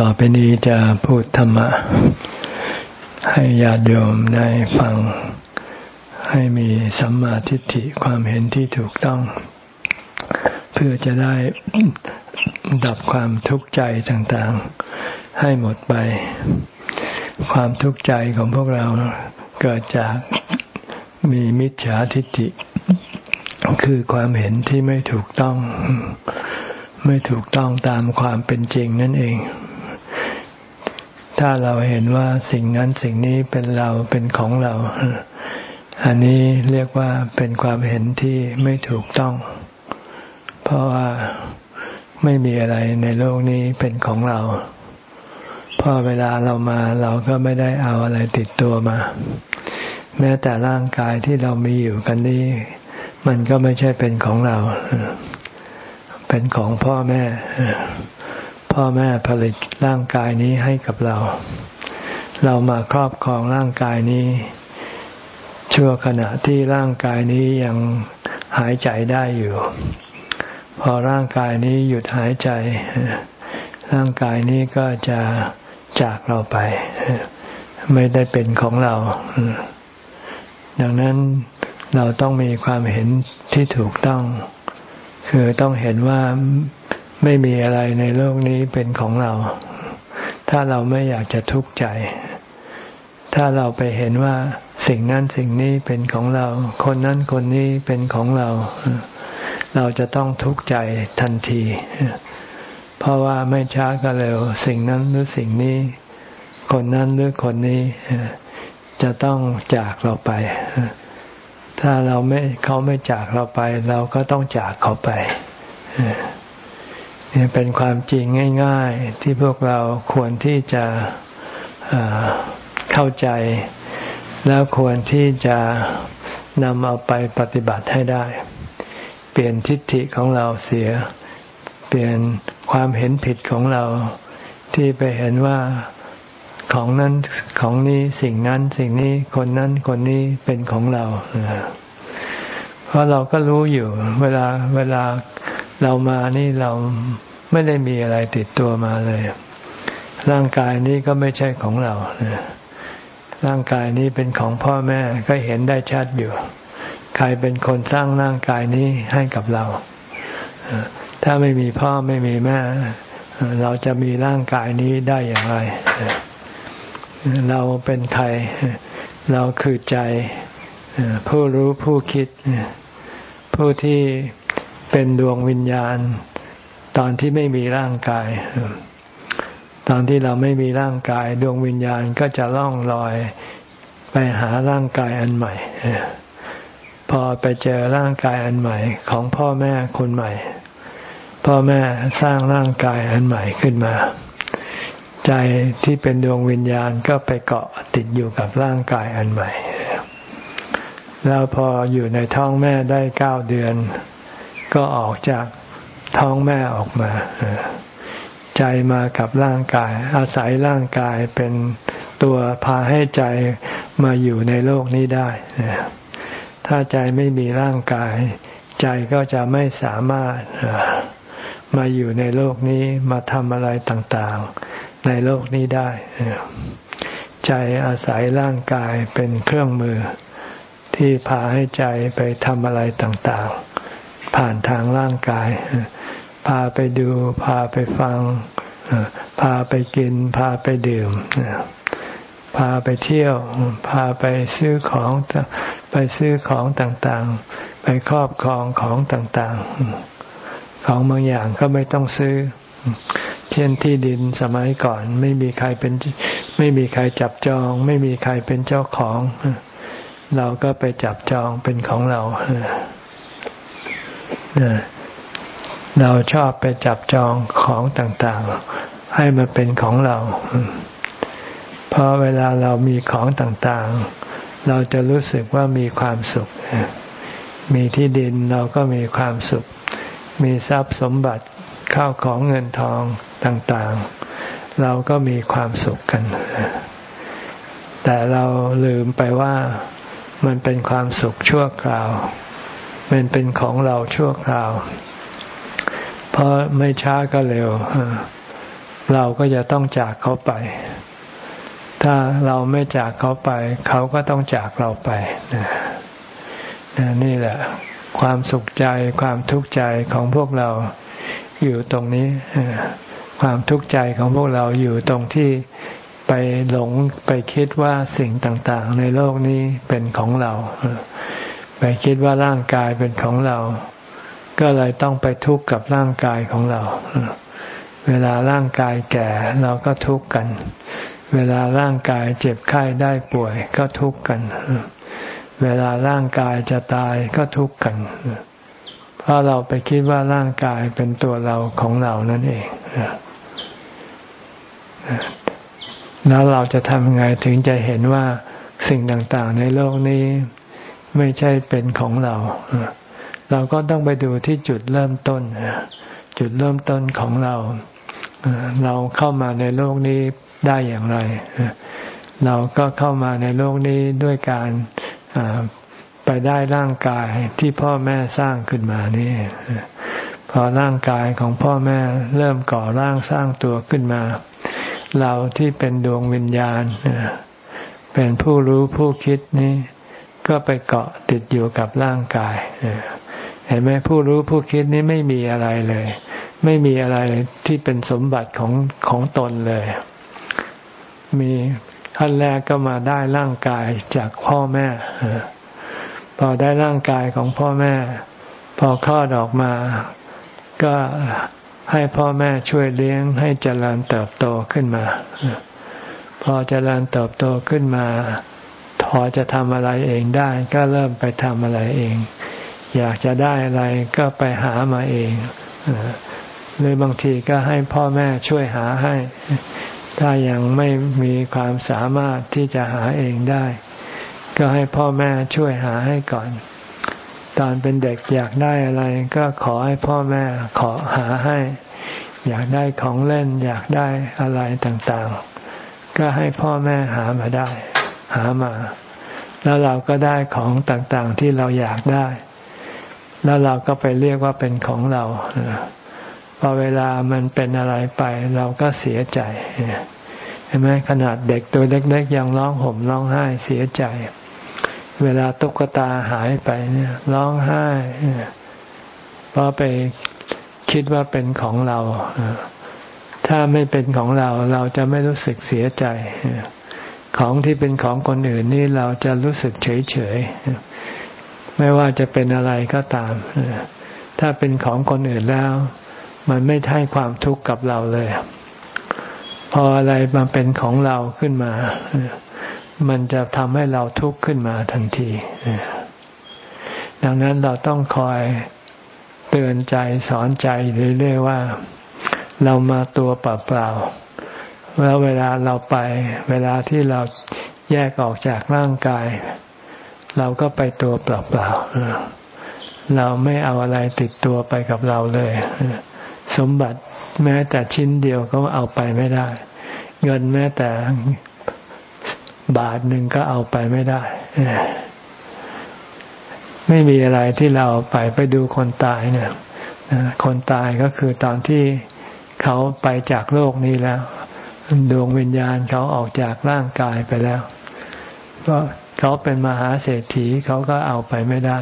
ต่อไปนี้จะพูดธรรมะ ให้ญาติโยมได้ฟัง ให้มีสัมมาทิฏฐิความเห็นที่ถูกต้อง เพื่อจะได้ดับความทุกข์ใจต่างๆ ให้หมดไป ความทุกข์ใจของพวกเราเกิดจากมีมิจฉาทิฏฐิ คือความเห็นที่ไม่ถูกต้อง ไม่ถูกต้องตามความเป็นจริงนั่นเอง ถ้าเราเห็นว่าสิ่งนั้นสิ่งนี้เป็นเราเป็นของเรา อันนี้เรียกว่าเป็นความเห็นที่ไม่ถูกต้อง เพราะว่าไม่มีอะไรในโลกนี้เป็นของเรา พอเวลาเรามาเราก็ไม่ได้เอาอะไรติดตัวมา แม้แต่ร่างกายที่เรามีอยู่กันนี้ มันก็ไม่ใช่เป็นของเรา เป็นของพ่อแม่ พ่อแม่ผลิตร่างกายนี้ให้กับเรา เรามาครอบครองร่างกายนี้ ชั่วขณะที่ร่างกายนี้ยังหายใจได้อยู่ พอร่างกายนี้หยุดหายใจ ร่างกายนี้ก็จะจากเราไป ไม่ได้เป็นของเรา ดังนั้นเราต้องมีความเห็นที่ถูกต้อง คือต้องเห็นว่าไม่มีอะไรในโลกนี้เป็นของเรา ถ้าเราไม่อยากจะทุกข์ใจ ถ้าเราไปเห็นว่าสิ่งนั้นสิ่งนี้เป็นของเรา คนนั้นคนนี้เป็นของเรา เราจะต้องทุกข์ใจทันที เพราะว่าไม่ช้าก็เร็ว สิ่งนั้นหรือสิ่งนี้ คนนั้นหรือคนนี้ จะต้องจากเราไป ถ้าเราไม่เขาไม่จากเราไป เราก็ต้องจากเขาไปนี่เป็นความจริงง่าย ๆ ที่พวกเราควรที่จะเข้าใจ แล้วควรที่จะนำเอาไปปฏิบัติให้ได้ เปลี่ยนทิฏฐิของเราเสีย เปลี่ยนความเห็นผิดของเราที่ไปเห็นว่า ของนั้นของนี้สิ่งนั้นสิ่งนี้คนนั้นคนนี้เป็นของเราเพราะเราก็รู้อยู่ เวลาเวลาเรามานี่เราไม่ได้มีอะไรติดตัวมาเลย ร่างกายนี้ก็ไม่ใช่ของเราร่างกายนี้เป็นของพ่อแม่ก็เห็นได้ชัดอยู่ ใครเป็นคนสร้างร่างกายนี้ให้กับเรา ถ้าไม่มีพ่อไม่มีแม่ เราจะมีร่างกายนี้ได้อย่างไร เราเป็นใคร เราคือใจ ผู้รู้ผู้คิด ผู้ที่เป็นดวงวิญญาณ ตอนที่ไม่มีร่างกาย ตอนที่เราไม่มีร่างกาย ดวงวิญญาณก็จะล่องลอยไปหาร่างกายอันใหม่ พอไปเจอร่างกายอันใหม่ ของพ่อแม่คนใหม่ พ่อแม่สร้างร่างกายอันใหม่ขึ้นมา ใจที่เป็นดวงวิญญาณก็ไปเกาะติดอยู่กับร่างกายอันใหม่ แล้วพออยู่ในท้องแม่ได้เก้าเดือน ก็ออกจากท้องแม่ออกมา ใจมากับร่างกาย อาศัยร่างกายเป็นตัวพาให้ใจมาอยู่ในโลกนี้ได้ ถ้าใจไม่มีร่างกาย ใจก็จะไม่สามารถมาอยู่ในโลกนี้มาทำอะไรต่างๆ ในโลกนี้ได้ ใจอาศัยร่างกายเป็นเครื่องมือ ที่พาให้ใจไปทำอะไรต่างๆ ผ่านทางร่างกาย พาไปดู พาไปฟัง พาไปกิน พาไปดื่ม พาไปเที่ยว พาไปซื้อของไปซื้อของต่างๆ ไปครอบครองของต่างๆ ของบางอย่างก็ไม่ต้องซื้อ เช่นที่ดินสมัยก่อน ไม่มีใครเป็น ไม่มีใครจับจอง ไม่มีใครเป็นเจ้าของ เราก็ไปจับจองเป็นของเราเราชอบไปจับจองของต่างๆ ให้มันเป็นของเรา เพราะเวลาเรามีของต่างๆ เราจะรู้สึกว่ามีความสุข มีที่ดินเราก็มีความสุข มีทรัพย์สมบัติ ข้าวของเงินทองต่างๆ เราก็มีความสุขกัน แต่เราลืมไปว่ามันเป็นความสุขชั่วคราว มันเป็นของเราชั่วคราว เพราะไม่ช้าก็เร็ว เราก็จะต้องจากเขาไป ถ้าเราไม่จากเขาไป เขาก็ต้องจากเราไปนี่แหละ ความสุขใจความทุกข์ใจของพวกเรา อยู่ตรงนี้ ความทุกข์ใจของพวกเราอยู่ตรงที่ไปหลงไปคิดว่าสิ่งต่างๆ ในโลกนี้เป็นของเรา ไปคิดว่าร่างกายเป็นของเรา ก็เลยต้องไปทุกข์กับร่างกายของเรา เวลาร่างกายแก่เราก็ทุกข์กัน เวลาร่างกายเจ็บไข้ได้ป่วยก็ทุกข์กัน เวลาร่างกายจะตายก็ทุกข์กันเพราะเราไปคิดว่าร่างกายเป็นตัวเราของเรานั่นเองแล้วเราจะทำไงถึงจะเห็นว่าสิ่งต่างๆ ในโลกนี้ไม่ใช่เป็นของเรา เราก็ต้องไปดูที่จุดเริ่มต้น จุดเริ่มต้นของเรา เราเข้ามาในโลกนี้ได้อย่างไร เราก็เข้ามาในโลกนี้ด้วยการ ไปได้ร่างกายที่พ่อแม่สร้างขึ้นมานี่พอร่างกายของพ่อแม่เริ่มก่อร่างสร้างตัวขึ้นมา เราที่เป็นดวงวิญญาณ เป็นผู้รู้ผู้คิดนี่ก็ไปเกาะติดอยู่กับร่างกายเห็นไหมผู้รู้ผู้คิดนี่ไม่มีอะไรเลย ไม่มีอะไรที่เป็นสมบัติของของตนเลย มีขั้นแรกก็มาได้ร่างกายจากพ่อแม่ พอได้ร่างกายของพ่อแม่ พอคลอดออกมา ก็ให้พ่อแม่ช่วยเลี้ยงให้เจริญเติบโตขึ้นมา พอเจริญเติบโตขึ้นมาพอจะทำอะไรเองได้ ก็เริ่มไปทำอะไรเอง อยากจะได้อะไรก็ไปหามาเองหรือบางทีก็ให้พ่อแม่ช่วยหาให้ ถ้ายังไม่มีความสามารถที่จะหาเองได้ ก็ให้พ่อแม่ช่วยหาให้ก่อน ตอนเป็นเด็กอยากได้อะไร ก็ขอให้พ่อแม่ขอหาให้ อยากได้ของเล่น อยากได้อะไรต่างๆ ก็ให้พ่อแม่หามาได้ หามา แล้วเราก็ได้ของต่างๆที่เราอยากได้ แล้วเราก็ไปเรียกว่าเป็นของเราพอเวลามันเป็นอะไรไป เราก็เสียใจเห็นไหมขนาดเด็กตัวเล็กๆยังร้องห่มร้องไห้เสียใจ เวลาตุ๊กตาหายไปเนี่ยร้องไห้เพราะไปคิดว่าเป็นของเรา ถ้าไม่เป็นของเราเราจะไม่รู้สึกเสียใจ ของที่เป็นของคนอื่นนี่เราจะรู้สึกเฉยเฉยไม่ว่าจะเป็นอะไรก็ตาม ถ้าเป็นของคนอื่นแล้ว มันไม่ให้ความทุกข์กับเราเลย พออะไรมาเป็นของเราขึ้นมา มันจะทำให้เราทุกข์ขึ้นมาทันทีดังนั้นเราต้องคอยเตือนใจสอนใจเรื่อยๆว่า เรามาตัวเปล่าๆแล้วเวลาเราไป เวลาที่เราแยกออกจากร่างกาย เราก็ไปตัวเปล่าๆเราไม่เอาอะไรติดตัวไปกับเราเลย สมบัติแม้แต่ชิ้นเดียวก็เอาไปไม่ได้ เงินแม้แต่ บาทหนึ่งก็เอาไปไม่ได้ ไม่มีอะไรที่เราเอาไปไปดูคนตายเนี่ยคนตายก็คือตอนที่เขาไปจากโลกนี้แล้ว ดวงวิญญาณเขาออกจากร่างกายไปแล้ว ก็เขาเป็นมหาเศรษฐีเขาก็เอาไปไม่ได้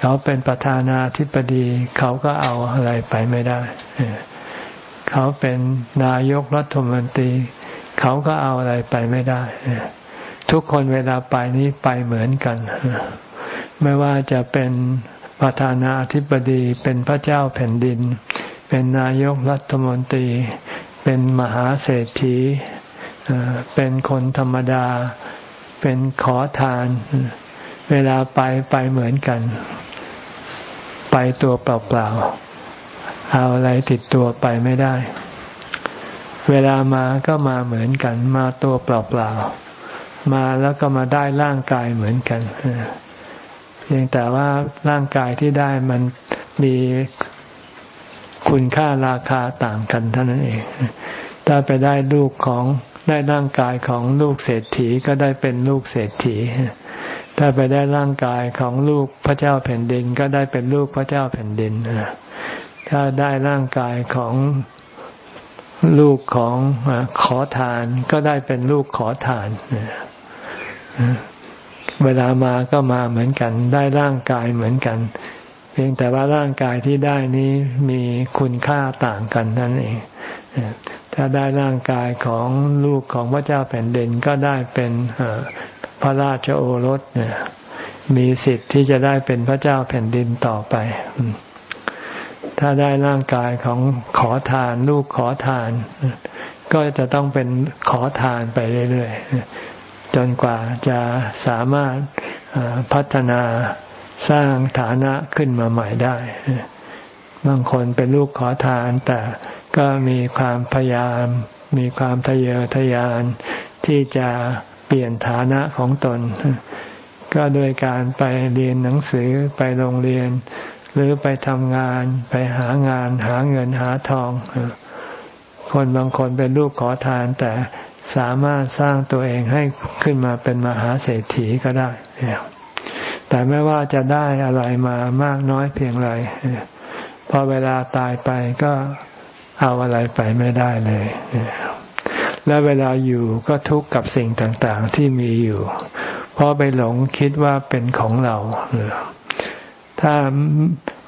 เขาเป็นประธานาธิบดี เขาก็เอาอะไรไปไม่ได้ เขาเป็นนายกรัฐมนตรี เขาก็เอาอะไรไปไม่ได้ ทุกคนเวลาไปนี้ไปเหมือนกัน ไม่ว่าจะเป็นประธานาธิบดีเป็นพระเจ้าแผ่นดิน เป็นนายกรัฐมนตรี เป็นมหาเศรษฐีเป็นคนธรรมดา เป็นขอทาน เวลาไปไปเหมือนกัน ไปตัวเปล่าๆเอาอะไรติดตัวไปไม่ได้ เวลามาก็มาเหมือนกัน มาตัวเปล่าๆมาแล้วก็มาได้ร่างกายเหมือนกันเพียงแต่ว่าร่างกายที่ได้มันมีคุณค่าราคาต่างกันเท่านั้นเอง ถ้าไปได้ลูกของได้ร่างกายของลูกเศรษฐีก็ได้เป็นลูกเศรษฐี ถ้าไปได้ร่างกายของลูกพระเจ้าแผ่นดิน ก็ได้เป็นลูกพระเจ้าแผ่นดินถ้าได้ร่างกายของ ลูกของขอทานก็ได้เป็นลูกขอทานเวลามาก็มาเหมือนกัน ได้ร่างกายเหมือนกัน เพียงแต่ว่าร่างกายที่ได้นี้มีคุณค่าต่างกันนั่นเองถ้าได้ร่างกายของลูกของพระเจ้าแผ่นดินก็ได้เป็นพระราชโอรสมีสิทธิ์ที่จะได้เป็นพระเจ้าแผ่นดินต่อไป ถ้าได้ร่างกายของขอทาน ลูกขอทาน ก็จะต้องเป็นขอทานไปเรื่อยๆจนกว่าจะสามารถพัฒนาสร้างฐานะขึ้นมาใหม่ได้บางคนเป็นลูกขอทาน แต่ก็มีความพยายาม มีความทะเยอทะยาน ที่จะเปลี่ยนฐานะของตน ก็โดยการไปเรียนหนังสือไปโรงเรียน หรือไปทำงานไปหางานหาเงินหาทอง คนบางคนเป็นลูกขอทาน แต่สามารถสร้างตัวเองให้ขึ้นมาเป็นมหาเศรษฐีก็ได้ แต่ไม่ว่าจะได้อะไรมามากน้อยเพียงไรพอเวลาตายไปก็เอาอะไรไปไม่ได้เลย และเวลาอยู่ก็ทุกข์กับสิ่งต่างๆที่มีอยู่ เพราะไปหลงคิดว่าเป็นของเรา ถ้า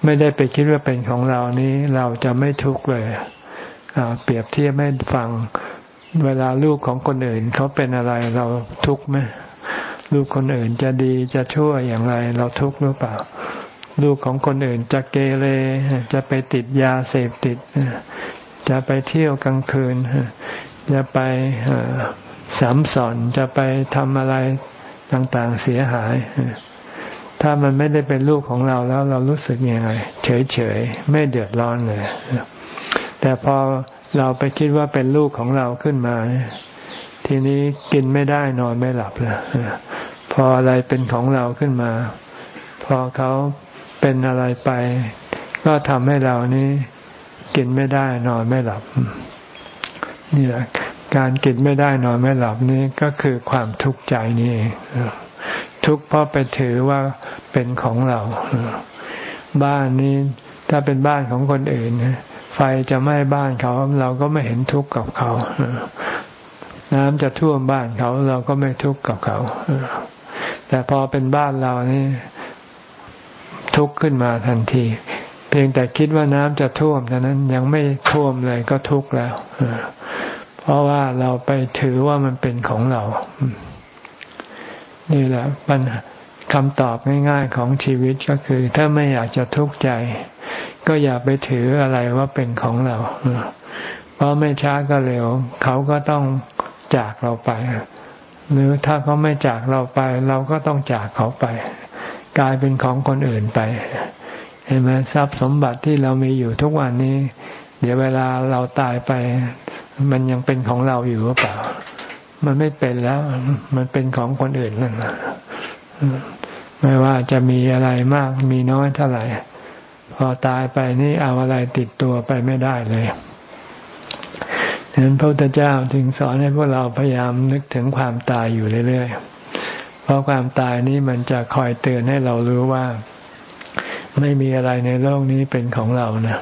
ไม่ได้ไปคิดว่าเป็นของเรานี้เราจะไม่ทุกข์เลยเปรียบเทียบไม่ฟังเวลาลูกของคนอื่นเขาเป็นอะไรเราทุกข์ไหมลูกคนอื่นจะดีจะชั่วอย่างไร เราทุกข์หรือเปล่า ลูกของคนอื่นจะเกเรจะไปติดยาเสพติด จะไปเที่ยวกลางคืน จะไปสามสอนจะไปทำอะไรต่างๆเสียหาย ถ้ามันไม่ได้เป็นลูกของเราแล้วเรารู้สึกยังไง เฉยๆไม่เดือดร้อนเลย แต่พอเราไปคิดว่าเป็นลูกของเราขึ้นมา ทีนี้กินไม่ได้นอนไม่หลับเลยพออะไรเป็นของเราขึ้นมา พอเขาเป็นอะไรไป ก็ทำให้เรานี้ กินไม่ได้นอนไม่หลับนี่แหละการกินไม่ได้นอนไม่หลับนี่ก็คือความทุกข์ใจนี่เอง ทุกข์เพราะไปถือว่าเป็นของเรา บ้านนี้ถ้าเป็นบ้านของคนอื่นไฟจะไหม้บ้านเขา เราก็ไม่เห็นทุกข์กับเขา น้ำจะท่วมบ้านเขา เราก็ไม่ทุกข์กับเขา แต่พอเป็นบ้านเรานี่ทุกข์ขึ้นมาทันที เพียงแต่คิดว่าน้ำจะท่วมเท่านั้นยังไม่ท่วมเลยก็ทุกข์แล้วเพราะว่าเราไปถือว่ามันเป็นของเรา นี่แหละปัญหาคำตอบง่ายๆของชีวิตก็คือ ถ้าไม่อยากจะทุกข์ใจ ก็อย่าไปถืออะไรว่าเป็นของเรา เพราะไม่ช้าก็เร็ว เขาก็ต้องจากเราไป หรือถ้าเขาไม่จากเราไป เราก็ต้องจากเขาไป กลายเป็นของคนอื่นไป เห็นไหมทรัพย์สมบัติที่เรามีอยู่ทุกวันนี้ เดี๋ยวเวลาเราตายไป มันยังเป็นของเราอยู่หรือเปล่า มันไม่เป็นแล้ว มันเป็นของคนอื่นนั่นไม่ว่าจะมีอะไรมาก มีน้อยเท่าไหร่ พอตายไปนี่เอาอะไรติดตัวไปไม่ได้เลยดังนั้นพระพุทธเจ้าถึงสอนให้พวกเราพยายามนึกถึงความตายอยู่เรื่อยๆ เพราะความตายนี้มันจะคอยเตือนให้เรารู้ว่า ไม่มีอะไรในโลกนี้เป็นของเรานะ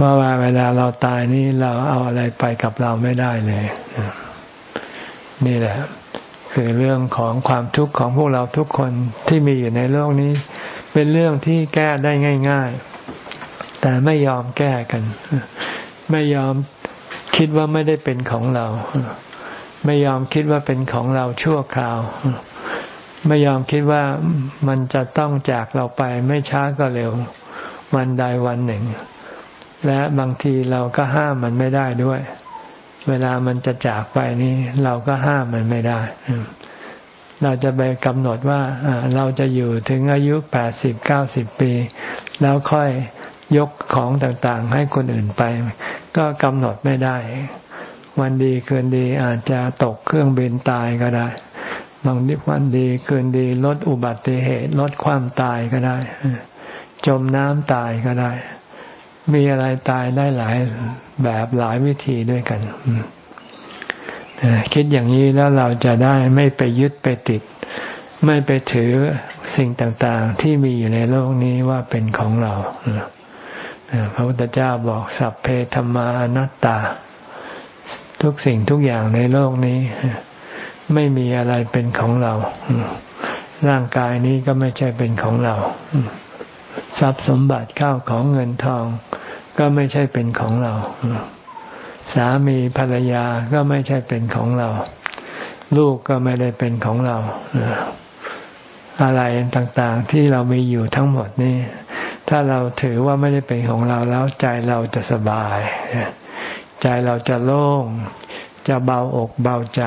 ว่าเวลาเราตายนี่เราเอาอะไรไปกับเราไม่ได้เลย นี่แหละ คือเรื่องของความทุกข์ของพวกเราทุกคนที่มีอยู่ในโลกนี้ เป็นเรื่องที่แก้ได้ง่าย ๆ แต่ไม่ยอมแก้กัน ไม่ยอมคิดว่าไม่ได้เป็นของเรา ไม่ยอมคิดว่าเป็นของเราชั่วคราว ไม่ยอมคิดว่ามันจะต้องจากเราไปไม่ช้าก็เร็ว วันใดวันหนึ่ง และบางทีเราก็ห้ามมันไม่ได้ด้วย เวลามันจะจากไปนี่เราก็ห้ามมันไม่ได้ เราจะไปกำหนดว่าเราจะอยู่ถึงอายุแปดสิบเก้าสิบปี แล้วค่อยยกของต่างๆ ให้คนอื่นไป ก็กำหนดไม่ได้ วันดีคืนดีอาจจะตกเครื่องบินตายก็ได้บางวันดีคืนดีลดอุบัติเหตุลดความตายก็ได้ จมน้ำตายก็ได้ มีอะไรตายได้หลาย แบบหลายวิธีด้วยกันคิดอย่างนี้แล้วเราจะได้ไม่ไปยึดไปติด ไม่ไปถือสิ่งต่างๆ ที่มีอยู่ในโลกนี้ว่าเป็นของเราพระพุทธเจ้าบอกสัพเพธรรมานัตตา ทุกสิ่งทุกอย่างในโลกนี้ ไม่มีอะไรเป็นของเรา ร่างกายนี้ก็ไม่ใช่เป็นของเรา ทรัพย์สมบัติข้าวของเงินทอง ก็ไม่ใช่เป็นของเรา สามีภรรยาก็ไม่ใช่เป็นของเรา ลูกก็ไม่ได้เป็นของเรา อะไรต่างๆที่เรามีอยู่ทั้งหมดนี่ ถ้าเราถือว่าไม่ได้เป็นของเราแล้วใจเราจะสบาย ใจเราจะโล่ง จะเบาอกเบาใจ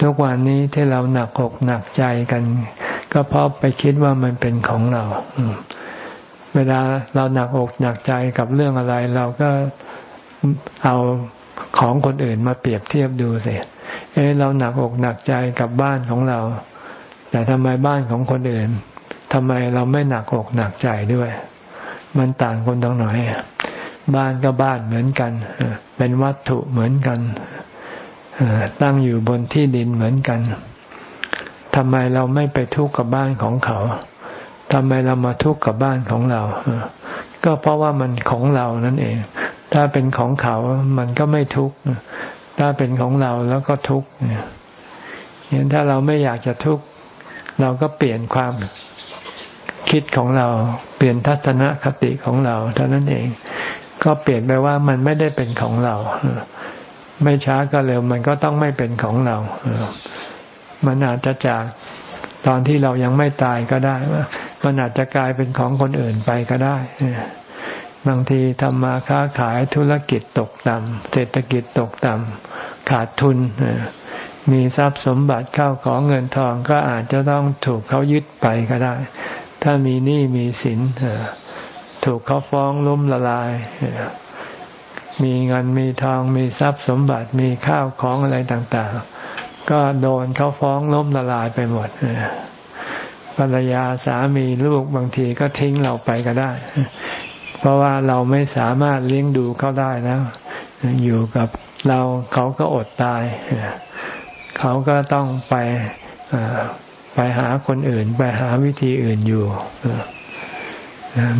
ทุกวันนี้ที่เราหนักอกหนักใจกัน ก็เพราะไปคิดว่ามันเป็นของเรา เวลาเราหนักอกหนักใจกับเรื่องอะไร เราก็เอาของคนอื่นมาเปรียบเทียบดูสิเอ๊ะเราหนักอกหนักใจกับบ้านของเรา แต่ทำไมบ้านของคนอื่นทำไมเราไม่หนักอกหนักใจด้วย มันต่างคนตรงไหนบ้านก็บ้านเหมือนกัน เป็นวัตถุเหมือนกัน ตั้งอยู่บนที่ดินเหมือนกันทำไมเราไม่ไปทุกข์กับบ้านของเขา ทำไมเรามาทุกข์กับบ้านของเรา ก็เพราะว่ามันของเรานั่นเอง ถ้าเป็นของเขา มันก็ไม่ทุกข์ ถ้าเป็นของเราแล้วก็ทุกข์เห็นถ้าเราไม่อยากจะทุกข์ เราก็เปลี่ยนความคิดของเรา เปลี่ยนทัศนคติของเรา เท่านั้นเอง ก็เปลี่ยนไปว่ามันไม่ได้เป็นของเรา ไม่ช้าก็เร็ว มันก็ต้องไม่เป็นของเรา มันอาจจะจากตอนที่เรายังไม่ตายก็ได้ว่า มันอาจจะกลายเป็นของคนอื่นไปก็ได้บางทีทำมาค้าขายธุรกิจตกต่ำเศรษฐกิจตกต่ำขาดทุน มีทรัพย์สมบัติเข้าของเงินทองก็อาจจะต้องถูกเขายึดไปก็ได้ ถ้ามีหนี้มีสินถูกเขาฟ้องล้มละลาย มีเงินมีทองมีทรัพย์สมบัติมีข้าวของอะไรต่าง ๆ ก็โดนเขาฟ้องล้มละลายไปหมด ภรรยาสามีลูกบางทีก็ทิ้งเราไปก็ได้ เพราะว่าเราไม่สามารถเลี้ยงดูเขาได้แล้วอยู่กับเราเขาก็อดตาย เขาก็ต้องไปไปหาคนอื่น ไปหาวิธีอื่นอยู่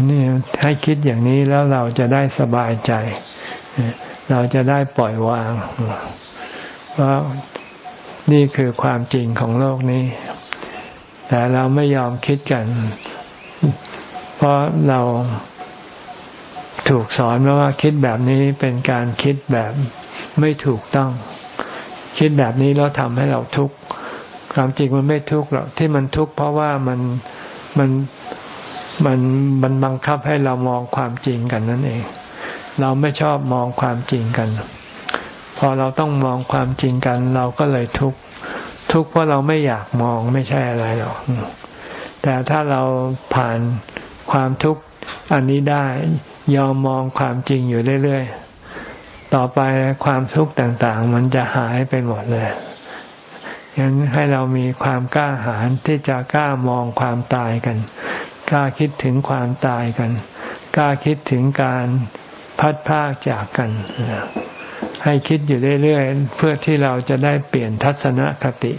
นี่ให้คิดอย่างนี้แล้วเราจะได้สบายใจ เราจะได้ปล่อยวางว่านี่คือความจริงของโลกนี้ แต่เราไม่ยอมคิดกัน เพราะเราถูกสอนว่าคิดแบบนี้เป็นการคิดแบบไม่ถูกต้อง คิดแบบนี้แล้วทำให้เราทุกข์ความจริงมันไม่ทุกข์หรอกที่มันทุกข์เพราะว่ามันมันมันมันบังคับให้เรามองความจริงกันนั่นเอง เราไม่ชอบมองความจริงกัน พอเราต้องมองความจริงกัน เราก็เลยทุกข์ ทุกข์เพราะเราไม่อยากมองไม่ใช่อะไรหรอกแต่ถ้าเราผ่านความทุกข์อันนี้ได้ยอมมองความจริงอยู่เรื่อยๆ ต่อไปความทุกข์ต่างๆ มันจะหายไปหมดเลยยังให้เรามีความกล้าหาญที่จะกล้ามองความตายกัน กล้าคิดถึงความตายกัน กล้าคิดถึงการพัดพากจากกัน ให้คิดอยู่เรื่อยๆ เพื่อที่เราจะได้เปลี่ยนทัศนคติ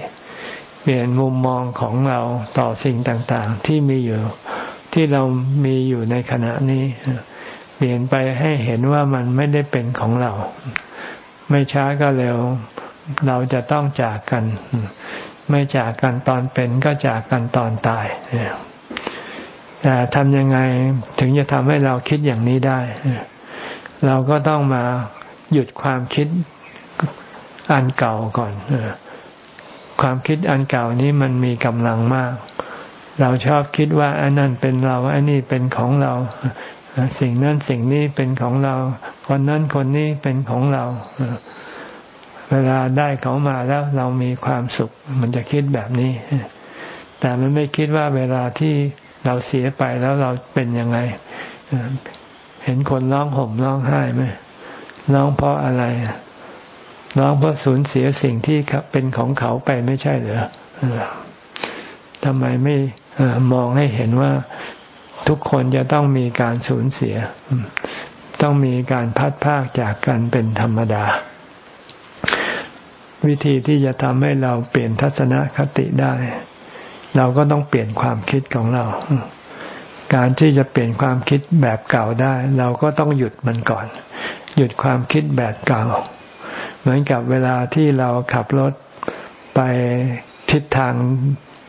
เปลี่ยนมุมมองของเราต่อสิ่งต่างๆ ที่มีอยู่ที่เรามีอยู่ในขณะนี้ เปลี่ยนไปให้เห็นว่ามันไม่ได้เป็นของเรา ไม่ช้าก็เร็ว เราจะต้องจากกัน ไม่จากกันตอนเป็นก็จากกันตอนตายแต่ทำยังไงถึงจะทำให้เราคิดอย่างนี้ได้ เราก็ต้องมา หยุดความคิดอันเก่าก่อนความคิดอันเก่านี้มันมีกำลังมาก เราชอบคิดว่าอันนั้นเป็นเรา อันนี้เป็นของเรา สิ่งนั้นสิ่งนี้เป็นของเรา คนนั้นคนนี้เป็นของเรา เวลาได้เขามาแล้วเรามีความสุข มันจะคิดแบบนี้ แต่มันไม่คิดว่าเวลาที่เราเสียไปแล้วเราเป็นยังไง เห็นคนร้องห่มร้องไห้ไหม ร้องเพราะอะไรร้องเพราะสูญเสียสิ่งที่เป็นของเขาไปไม่ใช่เหรอทำไมไม่มองให้เห็นว่าทุกคนจะต้องมีการสูญเสีย ต้องมีการพัดพากจากกันเป็นธรรมดา วิธีที่จะทำให้เราเปลี่ยนทัศนคติได้ เราก็ต้องเปลี่ยนความคิดของเรา การที่จะเปลี่ยนความคิดแบบเก่าได้ เราก็ต้องหยุดมันก่อน หยุดความคิดแบบเก่า เหมือนกับเวลาที่เราขับรถไปทิศทาง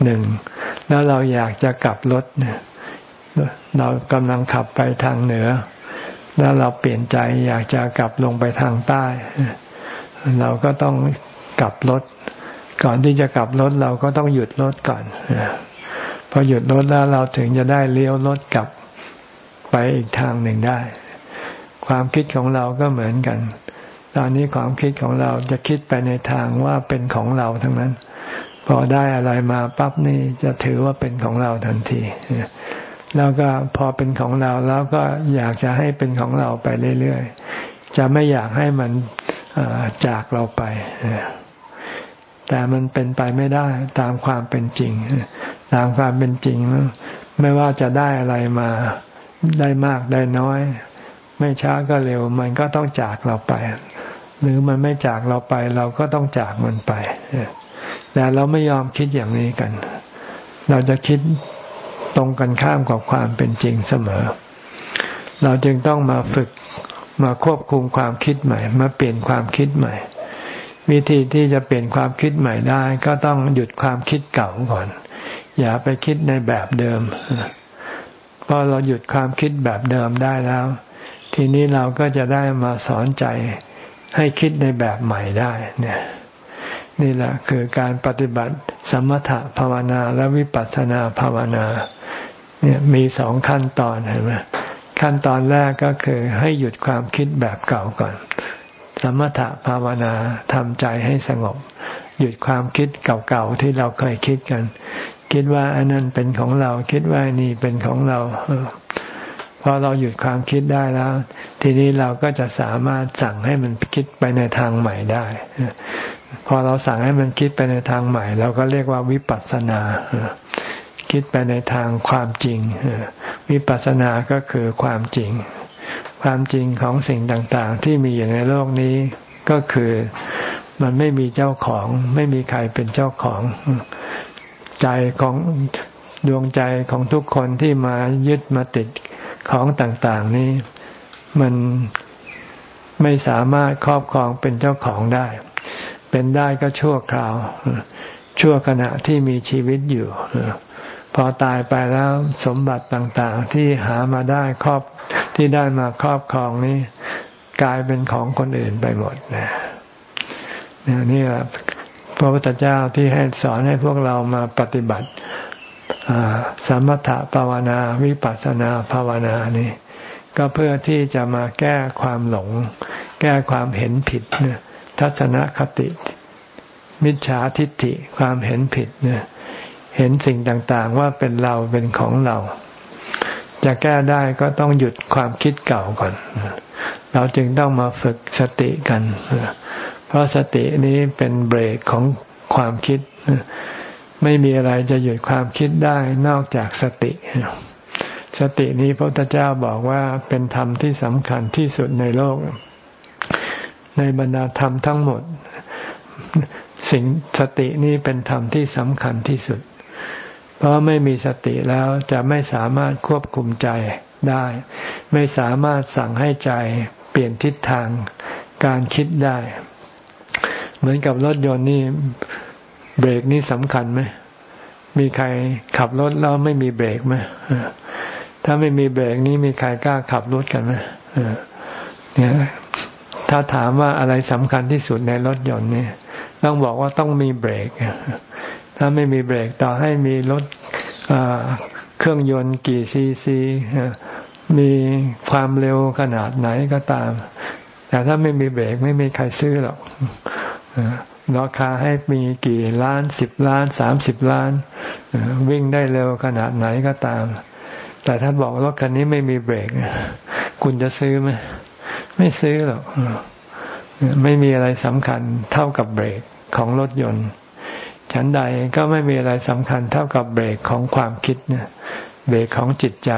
หนึ่ง แล้วเราอยากจะกลับรถเรากำลังขับไปทางเหนือ แล้วเราเปลี่ยนใจอยากจะกลับลงไปทางใต้ เราก็ต้องกลับรถ ก่อนที่จะกลับรถเราก็ต้องหยุดรถก่อนพอหยุดรถแล้วเราถึงจะได้เลี้ยวรถกลับไปอีกทางหนึ่งได้ ความคิดของเราก็เหมือนกัน ตอนนี้ความคิดของเราจะคิดไปในทางว่าเป็นของเราทั้งนั้น พอได้อะไรมาปั๊บนี่จะถือว่าเป็นของเราทันที แล้วก็พอเป็นของเราแล้วก็อยากจะให้เป็นของเราไปเรื่อยๆ จะไม่อยากให้มันจากเราไป แต่มันเป็นไปไม่ได้ตามความเป็นจริง ตามความเป็นจริง ไม่ว่าจะได้อะไรมาได้มากได้น้อย ไม่ช้าก็เร็ว มันก็ต้องจากเราไป หรือมันไม่จากเราไป เราก็ต้องจากมันไปแต่เราไม่ยอมคิดอย่างนี้กัน เราจะคิดตรงกันข้ามกับความเป็นจริงเสมอ เราจึงต้องมาฝึกมาควบคุมความคิดใหม่ มาเปลี่ยนความคิดใหม่ วิธีที่จะเปลี่ยนความคิดใหม่ได้ ก็ต้องหยุดความคิดเก่าก่อน อย่าไปคิดในแบบเดิมพอเราหยุดความคิดแบบเดิมได้แล้ว ทีนี้เราก็จะได้มาสอนใจให้คิดในแบบใหม่ได้เนี่ยนี่แหละคือการปฏิบัติสมถะภาวนาและวิปัสสนาภาวนา เนี่ยมีสองขั้นตอนเห็นไหมขั้นตอนแรกก็คือให้หยุดความคิดแบบเก่าก่อน สมถะภาวนาทำใจให้สงบ หยุดความคิดเก่าๆที่เราเคยคิดกัน คิดว่าอันนั้นเป็นของเราคิดว่านี่เป็นของเรา พอเราหยุดความคิดได้แล้ว ทีนี้เราก็จะสามารถสั่งให้มันคิดไปในทางใหม่ได้ พอเราสั่งให้มันคิดไปในทางใหม่ เราก็เรียกว่าวิปัสสนาคิดไปในทางความจริง วิปัสสนาก็คือความจริง ความจริงของสิ่งต่างๆ ที่มีอยู่ในโลกนี้ก็คือมันไม่มีเจ้าของ ไม่มีใครเป็นเจ้าของ ใจของดวงใจของทุกคนที่มายึดมาติด ของต่างๆนี้มันไม่สามารถครอบครองเป็นเจ้าของได้ เป็นได้ก็ชั่วคราว ชั่วขณะที่มีชีวิตอยู่ พอตายไปแล้วสมบัติต่างๆ ที่หามาได้ครอบที่ได้มาครอบครองนี้ กลายเป็นของคนอื่นไปหมดนะนี่แหละพระพุทธเจ้าที่ให้สอนให้พวกเรามาปฏิบัติ สมถะภาวนาวิปัสสนาภาวนานี่ก็เพื่อที่จะมาแก้ความหลง แก้ความเห็นผิดเนี่ยทัศนคติ มิจฉาทิฏฐิความเห็นผิดเนี่ยเห็นสิ่งต่างๆว่าเป็นเราเป็นของเรา จะแก้ได้ก็ต้องหยุดความคิดเก่าก่อน เราจึงต้องมาฝึกสติกัน เพราะสตินี้เป็นเบรกของความคิด ไม่มีอะไรจะหยุดความคิดได้นอกจากสติ สตินี้พระพุทธเจ้าบอกว่าเป็นธรรมที่สำคัญที่สุดในโลก ในบรรดาธรรมทั้งหมด สิ่งสตินี้เป็นธรรมที่สำคัญที่สุด เพราะไม่มีสติแล้วจะไม่สามารถควบคุมใจได้ ไม่สามารถสั่งให้ใจเปลี่ยนทิศทางการคิดได้ เหมือนกับรถยนต์นี่ เบรกนี่สำคัญไหมมีใครขับรถแล้วไม่มีเบรกไหมถ้าไม่มีเบรกนี่มีใครกล้าขับรถกันไหมเนี่ยถ้าถามว่าอะไรสำคัญที่สุดในรถยนต์เนี่ย ต้องบอกว่าต้องมีเบรกถ้าไม่มีเบรกต่อให้มีรถเครื่องยนต์กี่ซีซีมีความเร็วขนาดไหนก็ตาม แต่ถ้าไม่มีเบรกไม่มีใครซื้อหรอก ราคาให้มีกี่ล้านสิบล้านสามสิบล้าน วิ่งได้เร็วขนาดไหนก็ตาม แต่ถ้าบอกรถคันนี้ไม่มีเบรกคุณจะซื้อไหมไม่ซื้อหรอกไม่มีอะไรสำคัญเท่ากับเบรกของรถยนต์ ฉันใดก็ไม่มีอะไรสำคัญเท่ากับเบรกของความคิดเนี่ยเบรกของจิตใจ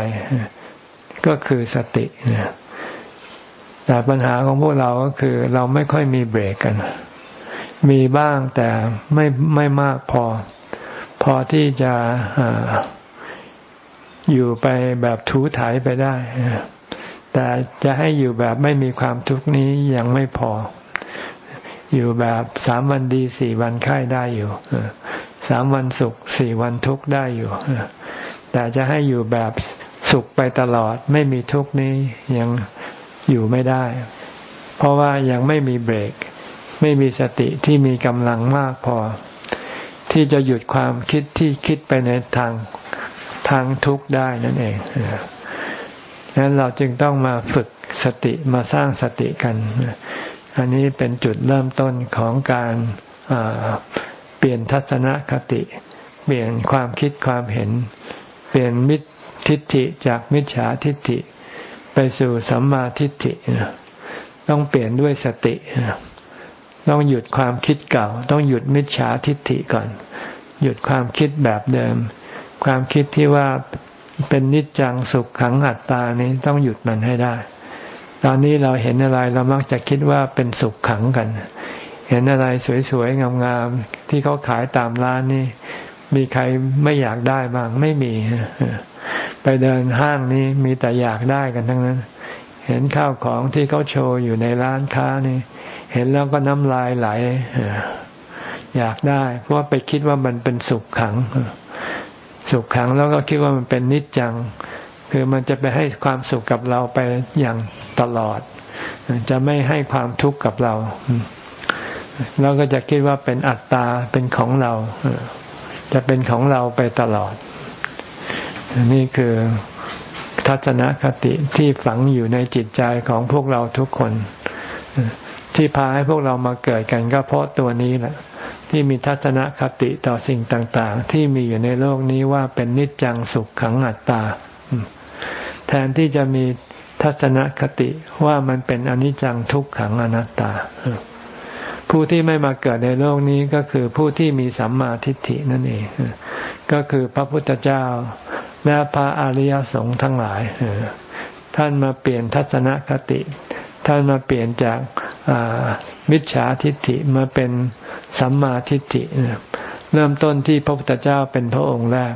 ก็คือสตินี่ยแต่ปัญหาของพวกเราก็คือ เราไม่ค่อยมีเบรกกัน มีบ้างแต่ไม่ไม่มากพอ พอที่จะอยู่ไปแบบถูถ่ายไปได้ แต่จะให้อยู่แบบไม่มีความทุกข์นี้ยังไม่พอ อยู่แบบสามวันดีสี่วันไข้ได้อยู่สามวันสุขสี่วันทุกข์ได้อยู่แต่จะให้อยู่แบบสุขไปตลอดไม่มีทุกข์นี้ยังอยู่ไม่ได้ เพราะว่ายังไม่มีเบรก ไม่มีสติที่มีกำลังมากพอ ที่จะหยุดความคิดที่คิดไปในทางทางทุกข์ได้นั่นเองดังนั้นเราจึงต้องมาฝึกสติมาสร้างสติกัน อันนี้เป็นจุดเริ่มต้นของการเปลี่ยนทัศนคติ เปลี่ยนความคิดความเห็น เปลี่ยนมิจทิฏฐิจากมิจฉาทิฏฐิ ไปสู่สัมมาทิฏฐิต้องเปลี่ยนด้วยสติ ต้องหยุดความคิดเก่า ต้องหยุดมิจฉาทิฏฐิก่อน หยุดความคิดแบบเดิม ความคิดที่ว่าเป็นนิจจังสุขขังอัตตานี้ต้องหยุดมันให้ได้ ตอนนี้เราเห็นอะไรเรามักจะคิดว่าเป็นสุขขังกัน เห็นอะไรสวยๆงามๆที่เขาขายตามร้านนี่มีใครไม่อยากได้บ้างไม่มี ไปเดินห้างนี้มีแต่อยากได้กันทั้งนั้น เห็นข้าวของที่เขาโชว์อยู่ในร้านค้านี่ เห็นแล้วก็น้ำลายไหล อยากได้ เพราะไปคิดว่ามันเป็นสุขขัง สุขขังแล้วก็คิดว่ามันเป็นนิจจัง คือมันจะไปให้ความสุขกับเราไปอย่างตลอด จะไม่ให้ความทุกข์กับเราแล้วก็จะคิดว่าเป็นอัตตาเป็นของเรา จะเป็นของเราไปตลอด นี่คือทัศนคติที่ฝังอยู่ในจิตใจของพวกเราทุกคน ที่พาให้พวกเรามาเกิดกันก็เพราะตัวนี้แหละ ที่มีทัศนคติต่อสิ่งต่างๆ ที่มีอยู่ในโลกนี้ว่าเป็นนิจจังสุขขังอัตตา แทนที่จะมีทัศนคติว่ามันเป็นอนิจจังทุกขังอนัตตา ผู้ที่ไม่มาเกิดในโลกนี้ก็คือผู้ที่มีสัมมาทิฏฐินั่นเอง ก็คือพระพุทธเจ้าและพระอริยสงฆ์ทั้งหลายท่านมาเปลี่ยนทัศนคติ ท่านมาเปลี่ยนจากมิจฉาทิฏฐิมาเป็นสัมมาทิฏฐิเริ่มต้นที่พระพุทธเจ้าเป็นพระองค์แรก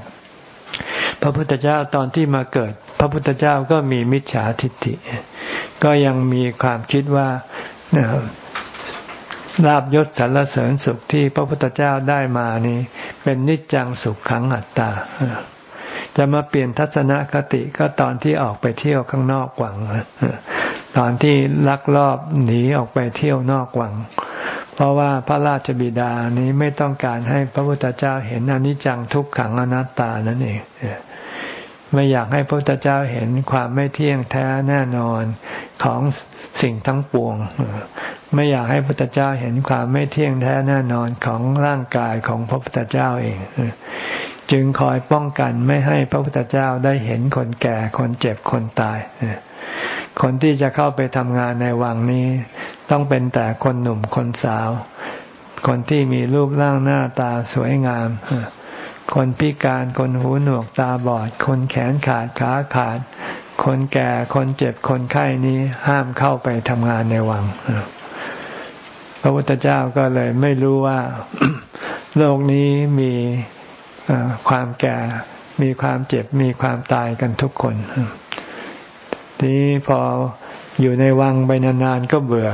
พระพุทธเจ้าตอนที่มาเกิด พระพุทธเจ้าก็มีมิจฉาทิฏฐิ ก็ยังมีความคิดว่าลาบยศสรรเสริญสุขที่พระพุทธเจ้าได้มานี้ เป็นนิจจังสุขขังอัตตา จะมาเปลี่ยนทัศนคติก็ตอนที่ออกไปเที่ยวข้างนอกวังตอนที่ลักลอบหนีออกไปเที่ยวนอกวัง เพราะว่าพระราชบิดานี้ไม่ต้องการให้พระพุทธเจ้าเห็นอนิจจังทุกขังอนัตตานั่นเองไม่อยากให้พระพุทธเจ้าเห็นความไม่เที่ยงแท้แน่นอนของสิ่งทั้งปวง ไม่อยากให้พระพุทธเจ้าเห็นความไม่เที่ยงแท้แน่นอนของร่างกายของพระพุทธเจ้าเอง จึงคอยป้องกันไม่ให้พระพุทธเจ้าได้เห็นคนแก่คนเจ็บคนตาย คนที่จะเข้าไปทำงานในวังนี้ ต้องเป็นแต่คนหนุ่มคนสาว คนที่มีรูปร่างหน้าตาสวยงาม คนพิการคนหูหนวกตาบอด คนแขนขาดขาขาด คนแก่คนเจ็บคนไข้นี้ห้ามเข้าไปทำงานในวังพระพุทธเจ้าก็เลยไม่รู้ว่า โลกนี้มี ความแก่ มีความเจ็บ มีความตายกันทุกคน ทีนี้พออยู่ในวังไปนานๆก็เบื่อ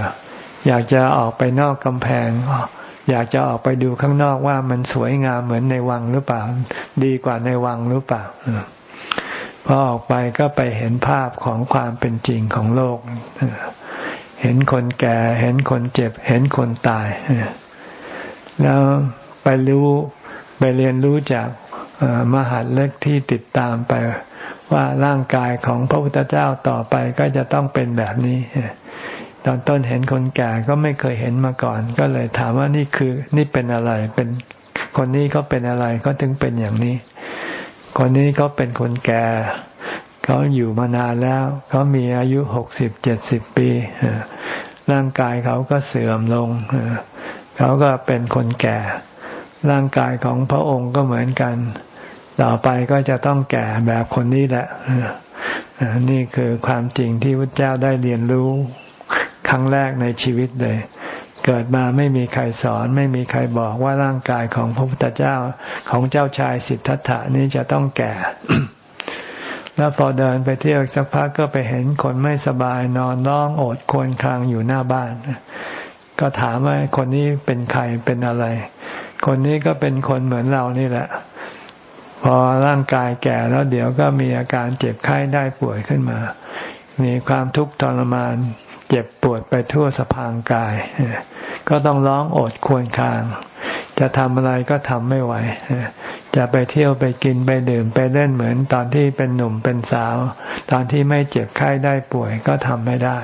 อยากจะออกไปนอกกำแพง อยากจะออกไปดูข้างนอกว่ามันสวยงามเหมือนในวังหรือเปล่า ดีกว่าในวังหรือเปล่าพอออกไปก็ไปเห็นภาพของความเป็นจริงของโลก เห็นคนแก่ เห็นคนเจ็บ เห็นคนตาย แล้วไปรู้ ไปเรียนรู้จากมหาเล็กที่ติดตามไปว่าร่างกายของพระพุทธเจ้าต่อไปก็จะต้องเป็นแบบนี้ ตอนต้นเห็นคนแก่ก็ไม่เคยเห็นมาก่อน ก็เลยถามว่านี่คือ นี่เป็นอะไรเป็นคนนี้เขาเป็นอะไรก็ถึงเป็นอย่างนี้ คนนี้เขาเป็นคนแก่เขาอยู่มานานแล้วเขามีอายุหกสิบเจ็ดสิบปีร่างกายเขาก็เสื่อมลงเขาก็เป็นคนแก่ ร่างกายของพระองค์ก็เหมือนกัน ต่อไปก็จะต้องแก่แบบคนนี้แหละนี่คือความจริงที่พระเจ้าได้เรียนรู้ครั้งแรกในชีวิตเลย เกิดมาไม่มีใครสอน ไม่มีใครบอกว่าร่างกายของพระพุทธเจ้าของเจ้าชายสิทธัตถะนี้จะต้องแก่ แล้วพอเดินไปเที่ยวสักพักก็ไปเห็นคนไม่สบายนอนร้องโอดครวญครางอยู่หน้าบ้าน ก็ถามว่าคนนี้เป็นใครเป็นอะไร คนนี้ก็เป็นคนเหมือนเรานี่แหละ พอร่างกายแก่แล้วเดี๋ยวก็มีอาการเจ็บไข้ได้ป่วยขึ้นมา มีความทุกข์ทรมาน เจ็บปวดไปทั่วสะพางกาย ก็ต้องร้องโอดควรคาง จะทำอะไรก็ทำไม่ไหว จะไปเที่ยวไปกินไปดื่มไปเล่นเหมือนตอนที่เป็นหนุ่มเป็นสาว ตอนที่ไม่เจ็บไข้ได้ป่วยก็ทำไม่ได้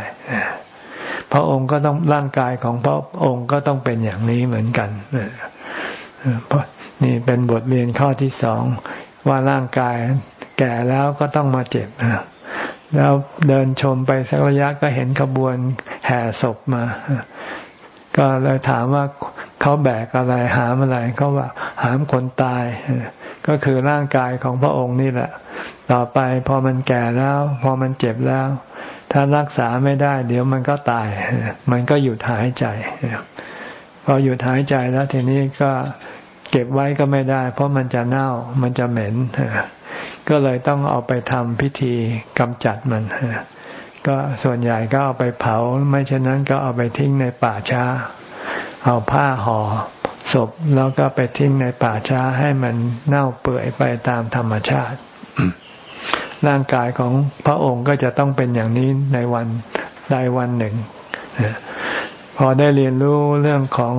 พระองค์ก็ต้องร่างกายของพระองค์ก็ต้องเป็นอย่างนี้เหมือนกัน นี่เป็นบทเรียนข้อที่สองว่าร่างกายแก่แล้วก็ต้องมาเจ็บแล้วเดินชมไปสักระยะก็เห็นขบวนแห่ศพมา ก็เลยถามว่าเขาแบกอะไรหามอะไรเขาว่าหามคนตาย ก็คือร่างกายของพระองค์นี่แหละ ต่อไปพอมันแก่แล้ว พอมันเจ็บแล้ว ถ้ารักษาไม่ได้ เดี๋ยวมันก็ตาย มันก็หยุดหายใจ พอหยุดหายใจแล้วทีนี้ก็เก็บไว้ก็ไม่ได้ เพราะมันจะเน่ามันจะเหม็นก็เลยต้องเอาไปทำพิธีกำจัดมันก็ส่วนใหญ่ก็เอาไปเผา ไม่เช่นนั้นก็เอาไปทิ้งในป่าช้า เอาผ้าห่อศพแล้วก็ไปทิ้งในป่าช้าให้มันเน่าเปื่อยไปตามธรรมชาติ ร่างกายของพระองค์ก็จะต้องเป็นอย่างนี้ในวันใดวันหนึ่ง พอได้เรียนรู้เรื่องของ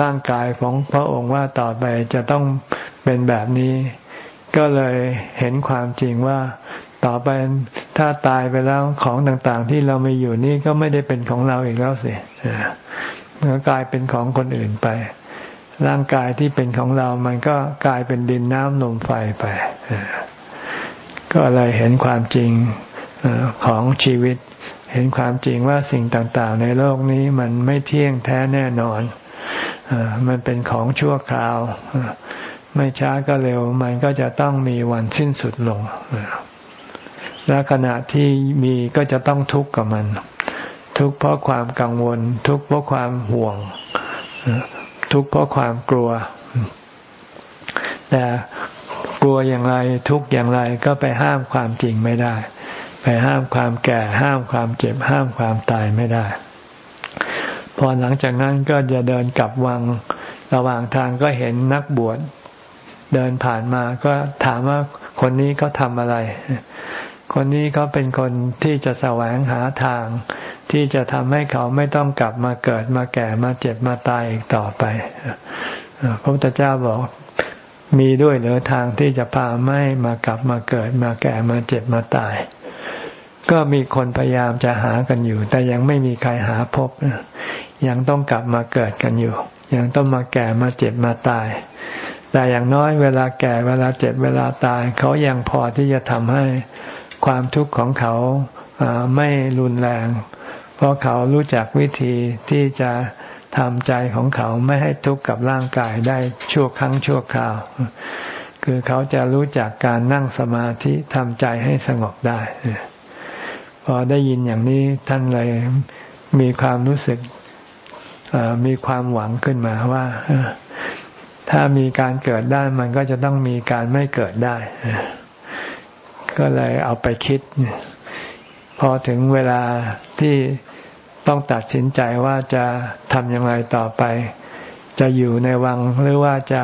ร่างกายของพระองค์ว่าต่อไปจะต้องเป็นแบบนี้ ก็เลยเห็นความจริงว่า ต่อไปถ้าตายไปแล้วของต่างๆ ที่เราไม่อยู่นี่ก็ไม่ได้เป็นของเราอีกแล้วสิก็กลายเป็นของคนอื่นไป ร่างกายที่เป็นของเรา มันก็กลายเป็นดินน้ำลมไฟไป ก็เลยเห็นความจริงของชีวิต เห็นความจริงว่าสิ่งต่างๆ ในโลกนี้มันไม่เที่ยงแท้แน่นอนมันเป็นของชั่วคราว ไม่ช้าก็เร็ว มันก็จะต้องมีวันสิ้นสุดลง และขณะที่มีก็จะต้องทุกข์กับมัน ทุกข์เพราะความกังวล ทุกข์เพราะความห่วง ทุกข์เพราะความกลัว แต่กลัวอย่างไรทุกอย่างไรก็ไปห้ามความจริงไม่ได้ ไปห้ามความแก่ ห้ามความเจ็บ ห้ามความตายไม่ได้ พอหลังจากนั้นก็จะเดินกลับวังระหว่างทางก็เห็นนักบวชเดินผ่านมาก็ถามว่าคนนี้เขาทำอะไร คนนี้เขาเป็นคนที่จะแสวงหาทาง ที่จะทำให้เขาไม่ต้องกลับมาเกิดมาแก่มาเจ็บมาตายอีกต่อไปพระพุทธเจ้าบอกมีด้วยหรือทางที่จะพาไม่มากลับมาเกิดมาแก่มาเจ็บมาตาย ก็มีคนพยายามจะหากันอยู่ แต่ยังไม่มีใครหาพบ ยังต้องกลับมาเกิดกันอยู่ ยังต้องมาแก่มาเจ็บมาตาย แต่อย่างน้อยเวลาแก่เวลาเจ็บเวลาตาย เขายังพอที่จะทำให้ความทุกข์ของเขาไม่รุนแรง เพราะเขารู้จักวิธีที่จะทำใจของเขาไม่ให้ทุกข์กับร่างกายได้ชั่วครั้งชั่วคราว คือเขาจะรู้จักการนั่งสมาธิทำใจให้สงบได้ พอได้ยินอย่างนี้ท่านเลยมีความรู้สึกมีความหวังขึ้นมาว่าถ้ามีการเกิดได้มันก็จะต้องมีการไม่เกิดได้ ก็เลยเอาไปคิด พอถึงเวลาที่ต้องตัดสินใจว่าจะทำอย่างไรต่อไป จะอยู่ในวังหรือว่าจะ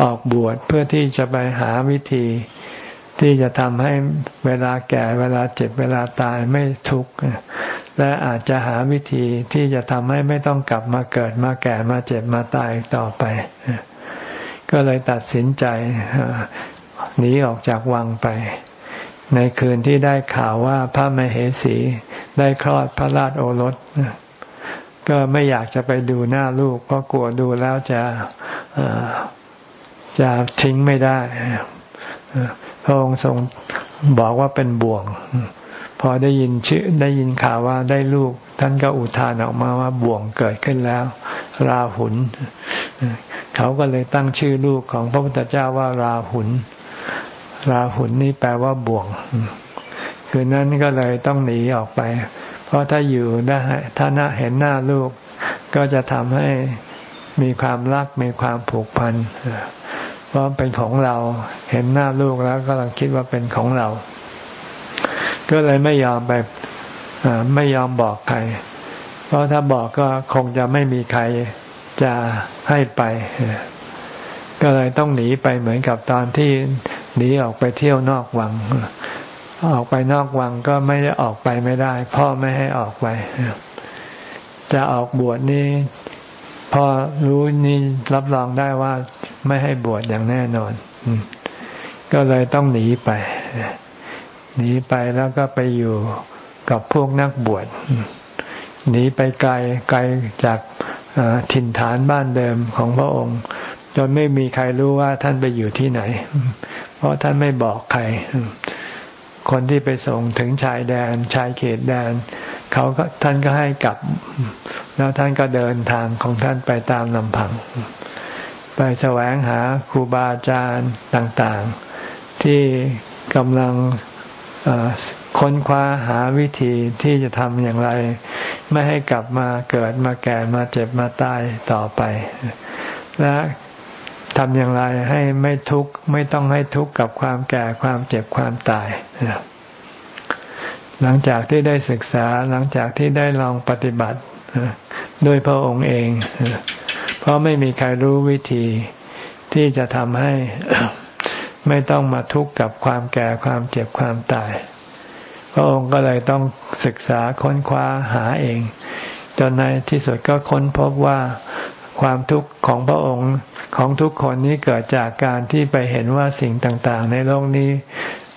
ออกบวชเพื่อที่จะไปหาวิธี ที่จะทำให้เวลาแก่เวลาเจ็บเวลาตายไม่ทุกข์และอาจจะหาวิธีที่จะทำให้ไม่ต้องกลับมาเกิดมาแก่มาเจ็บมาตายต่อไป ก็เลยตัดสินใจหนีออกจากวังไป ในคืนที่ได้ข่าวว่าพระมเหสีได้คลอดพระราชโอรส ก็ไม่อยากจะไปดูหน้าลูก เพราะกลัวดูแล้วจะจะทิ้งไม่ได้ พระองค์ทรงบอกว่าเป็นบ่วง พอได้ยินชื่อได้ยินข่าวว่าได้ลูก ท่านก็อุทานออกมาว่าบ่วงเกิดขึ้นแล้ว ราหุนเขาก็เลยตั้งชื่อลูกของพระพุทธเจ้าว่าราหุนราหุนนี่แปลว่าบ่วง คืนนั้นก็เลยต้องหนีออกไป เพราะถ้าอยู่ได้ถ้าหน้าเห็นหน้าลูก ก็จะทำให้มีความรักมีความผูกพันเพราะเป็นของเราเห็นหน้าลูกแล้วก็ลังคิดว่าเป็นของเรา ก็เลยไม่ยอมไปไม่ยอมบอกใคร เพราะถ้าบอกก็คงจะไม่มีใครจะให้ไป ก็เลยต้องหนีไปเหมือนกับตอนที่หนีออกไปเที่ยวนอกวัง ออกไปนอกวังก็ไม่ได้ออกไปไม่ได้ พ่อไม่ให้ออกไป จะออกบวชนี่ พ่อรู้นี่รับรองได้ว่าไม่ให้บวชอย่างแน่นอน ก็เลยต้องหนีไป หนีไปแล้วก็ไปอยู่กับพวกนักบวชหนีไปไกลไกลจากถิ่นฐานบ้านเดิมของพระองค์ จนไม่มีใครรู้ว่าท่านไปอยู่ที่ไหน เพราะท่านไม่บอกใคร คนที่ไปส่งถึงชายแดน ชายเขตแดนเขาก็ท่านก็ให้กลับ แล้วท่านก็เดินทางของท่านไปตามลำพัง ไปแสวงหาครูบาอาจารย์ต่างๆ ที่กำลังค้นคว้าหาวิธีที่จะทำอย่างไร ไม่ให้กลับมาเกิดมาแก่มาเจ็บมาตายต่อไป และ ทำอย่างไรให้ไม่ทุกข์ไม่ต้องให้ทุกข์กับความแก่ความเจ็บความตาย หลังจากที่ได้ศึกษาหลังจากที่ได้ลองปฏิบัติด้วยพระองค์เอง เพราะไม่มีใครรู้วิธีที่จะทำให้ไม่ต้องมาทุกข์กับความแก่ความเจ็บความตาย พระองค์ก็เลยต้องศึกษาค้นคว้าหาเอง จนในที่สุดก็ค้นพบว่า ความทุกข์ของพระองค์ของทุกคนนี้เกิดจากการที่ไปเห็นว่าสิ่งต่าง ๆ ในโลกนี้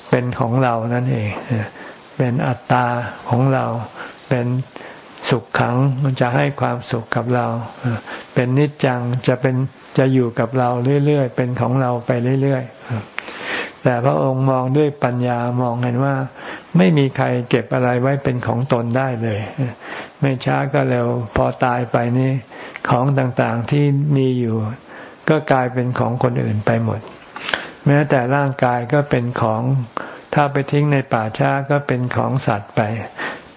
เป็นของเรานั่นเอง เป็นอัตตาของเรา เป็นสุขขังมันจะให้ความสุขกับเรา เป็นนิจจังจะเป็นจะอยู่กับเราเรื่อยๆ เป็นของเราไปเรื่อยๆ แต่พระองค์มองด้วยปัญญามองเห็นว่า ไม่มีใครเก็บอะไรไว้เป็นของตนได้เลย ไม่ช้าก็เร็วพอตายไปนี่ ของต่างๆที่มีอยู่ ก็กลายเป็นของคนอื่นไปหมด แม้แต่ร่างกายก็เป็นของถ้าไปทิ้งในป่าช้าก็เป็นของสัตว์ไป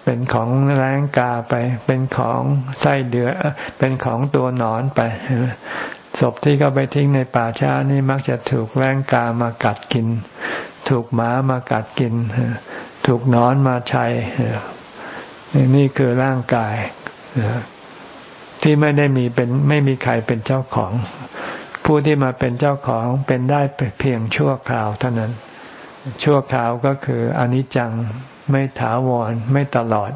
เป็นของแรงกาไป เป็นของไส้เดือ เป็นของตัวหนอนไปศพที่เขาไปทิ้งในป่าช้านี่มักจะถูกแรงกามากัดกิน ถูกหมามากัดกิน ถูกนอนมาใช้นี่คือร่างกาย ที่ไม่ได้มีเป็นไม่มีใครเป็นเจ้าของ ผู้ที่มาเป็นเจ้าของเป็นได้เพียงชั่วคราวเท่านั้น ชั่วคราวก็คืออนิจจังไม่ถาวรไม่ตลอด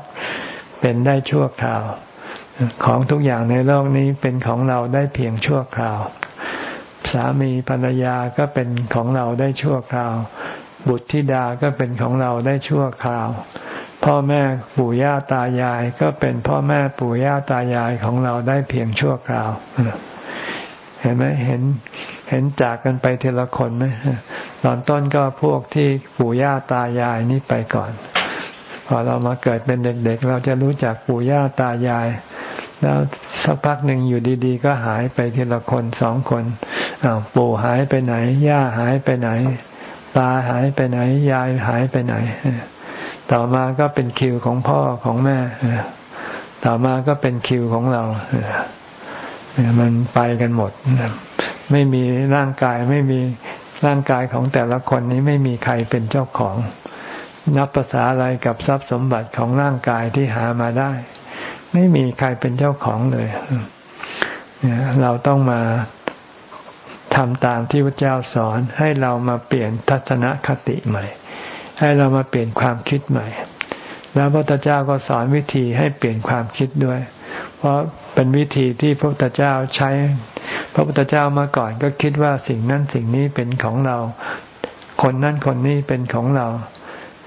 เป็นได้ชั่วคราว ของทุกอย่างในโลกนี้เป็นของเราได้เพียงชั่วคราว สามีภรรยาก็เป็นของเราได้ชั่วคราว บุตรธิดาก็เป็นของเราได้ชั่วคราว พ่อแม่ปู่ย่าตายาย ก็เป็นพ่อแม่ปู่ย่าตายายของเราได้เพียงชั่วคราว เห็นไหมเห็นเห็นจากกันไปทีละคนไหมตอนต้นก็พวกที่ปู่ย่าตายายนี่ไปก่อน พอเรามาเกิดเป็นเด็กๆเราจะรู้จักปู่ย่าตายาย แล้วสักพักหนึ่งอยู่ดีๆ ก็หายไปทีละคนสองคนอาปู่หายไปไหน ย่าหายไปไหน ตาหายไปไหน ยายหายไปไหน ต่อมาก็เป็นคิวของพ่อของแม่ต่อมาก็เป็นคิวของเรามันไปกันหมดไม่มีร่างกายไม่มีร่างกายของแต่ละคนนี้ไม่มีใครเป็นเจ้าของ นับภาษาอะไรกับทรัพย์สมบัติของร่างกายที่หามาได้ ไม่มีใครเป็นเจ้าของเลยเราต้องมาทำตามที่พระเจ้าสอนให้เรามาเปลี่ยนทัศนคติใหม่ ให้เรามาเปลี่ยนความคิดใหม่ แล้วพระพุทธเจ้าก็สอนวิธีให้เปลี่ยนความคิดด้วย เพราะเป็นวิธีที่พระพุทธเจ้าใช้ พระพุทธเจ้ามาก่อนก็คิดว่าสิ่งนั้นสิ่งนี้เป็นของเรา คนนั้นคนนี้เป็นของเรา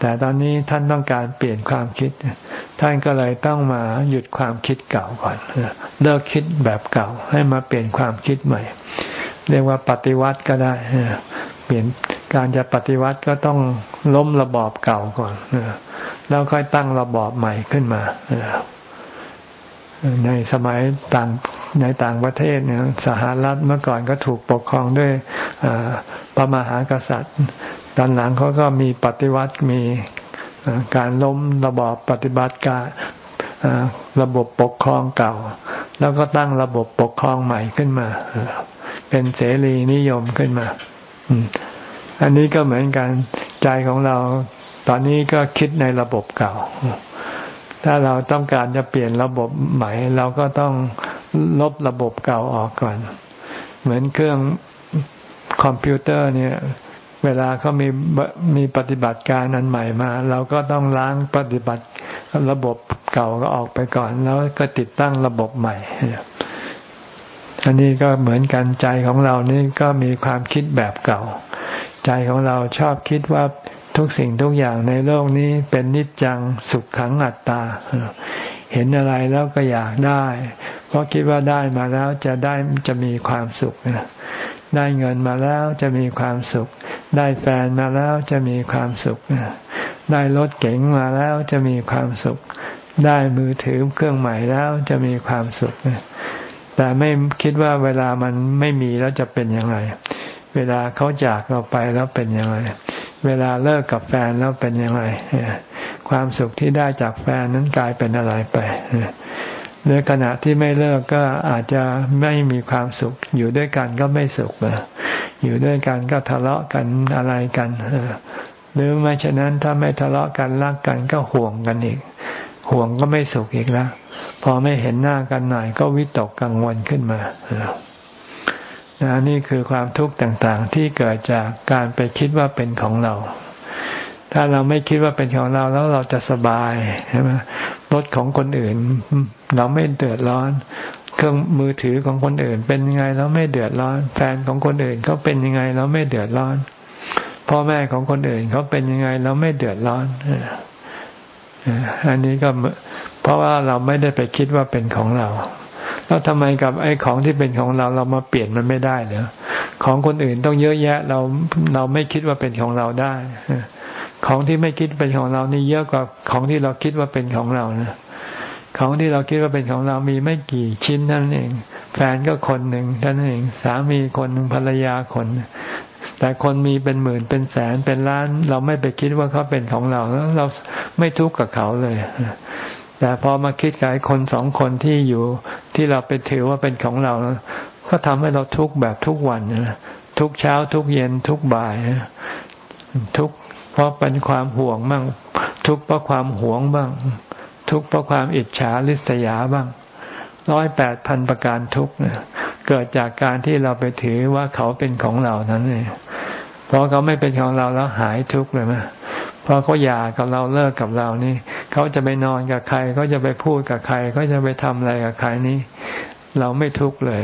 แต่ตอนนี้ท่านต้องการเปลี่ยนความคิด ท่านก็เลยต้องมาหยุดความคิดเก่าก่อน เลิกคิดแบบเก่าให้มาเปลี่ยนความคิดใหม่ เรียกว่าปฏิวัติก็ได้ เปลี่ยน การจะปฏิวัติก็ต้องล้มระบอบเก่าก่อนแล้วค่อยตั้งระบอบใหม่ขึ้นมาในสมัยต่างในต่างประเทศเนี่ยสหรัฐเมื่อก่อนก็ถูกปกครองด้วยพระมหากษัตริย์ ตอนหลังเขาก็มีปฏิวัติมีการล้มระบอบปฏิบัติการระบบปกครองเก่า แล้วก็ตั้งระบบปกครองใหม่ขึ้นมา เป็นเสรีนิยมขึ้นมา อันนี้ก็เหมือนกันใจของเรา ตอนนี้ก็คิดในระบบเก่า ถ้าเราต้องการจะเปลี่ยนระบบใหม่ เราก็ต้องลบระบบเก่าออกก่อน เหมือนเครื่องคอมพิวเตอร์เนี่ย เวลาเขามีมีปฏิบัติการนั้นใหม่มา เราก็ต้องล้างปฏิบัติระบบเก่าก็ออกไปก่อน แล้วก็ติดตั้งระบบใหม่อันนี้ก็เหมือนกันใจของเรานี่ก็มีความคิดแบบเก่า ใจของเราชอบคิดว่าทุกสิ่งทุกอย่างในโลกนี้เป็นนิจจังสุขขังอัตตา เห็นอะไรแล้วก็อยากได้ เพราะคิดว่าได้มาแล้วจะได้จะมีความสุขได้เงินมาแล้วจะมีความสุข ได้แฟนมาแล้วจะมีความสุข ได้รถเก๋งมาแล้วจะมีความสุข ได้มือถือเครื่องใหม่แล้วจะมีความสุข แต่ไม่คิดว่าเวลามันไม่มีแล้วจะเป็นยังไง เวลาเขาจากเราไปแล้วเป็นยังไง เวลาเลิกกับแฟนแล้วเป็นยังไงความสุขที่ได้จากแฟนนั้นกลายเป็นอะไรไปในขณะที่ไม่เลิกก็อาจจะไม่มีความสุข อยู่ด้วยกันก็ไม่สุขอยู่ด้วยกันก็ทะเลาะกันอะไรกันหรือไม่เช่นนั้นถ้าไม่ทะเลาะกันรักกันก็ห่วงกันอีก ห่วงก็ไม่สุขอีกแล้วพอไม่เห็นหน้ากันหน่อยก็วิตกกังวลขึ้นมา นะนี่คือความทุกข์ต่างๆ ที่เกิดจากการไปคิดว่าเป็นของเรา ถ้าเราไม่คิดว่าเป็นของเราแล้วเราจะสบายใช่ไหมรถของคนอื่น เราไม่เดือดร้อน เครื่องมือถือของคนอื่น เป็นยังไงเราไม่เดือดร้อน แฟนของคนอื่นเขาเป็นยังไงเราไม่เดือดร้อน พ่อแม่ของคนอื่นเขาเป็นยังไงเราไม่เดือดร้อนอันนี้ก็เพราะว่าเราไม่ได้ไปคิดว่าเป็นของเรา แล้วทำไมกับไอ้ของที่เป็นของเราเรามาเปลี่ยนมันไม่ได้เหรอของคนอื่นต้องเยอะแยะเราเราไม่คิดว่าเป็นของเราได้ของที่ไม่คิดเป็นของเรานี่เยอะกว่าของที่เราคิดว่าเป็นของเรานะของที่เราคิดว่าเป็นของเรามีไม่กี่ชิ้นนั่นเอง แฟนก็คนหนึ่งนั่นเอง สามีคนหนึ่งภรรยาคน แต่คนมีเป็นหมื่นเป็นแสนเป็นล้าน เราไม่ไปคิดว่าเขาเป็นของเราแล้วเราไม่ทุกข์กับเขาเลย แต่พอมาคิดกับคนสองคนที่อยู่ที่เราไปถือว่าเป็นของเรา ก็ทำให้เราทุกข์แบบทุกวันนะทุกเช้าทุกเย็นทุกบ่ายนะทุกเพราะเป็นความห่วงบ้างทุกเพราะความหวงบ้าง ทุกเพราะความอิจฉาริษยาบ้างร้อยแปดพันประการทุกเนี่ยเกิดจากการที่เราไปถือว่าเขาเป็นของเรานั้นเองพอเขาไม่เป็นของเราแล้วหายทุกข์เลยไหม พอเขาหย่ากับเราเลิกกับเรานี่เขาจะไปนอนกับใครเขาจะไปพูดกับใครเขาจะไปทำอะไรกับใครนี่เราไม่ทุกข์เลย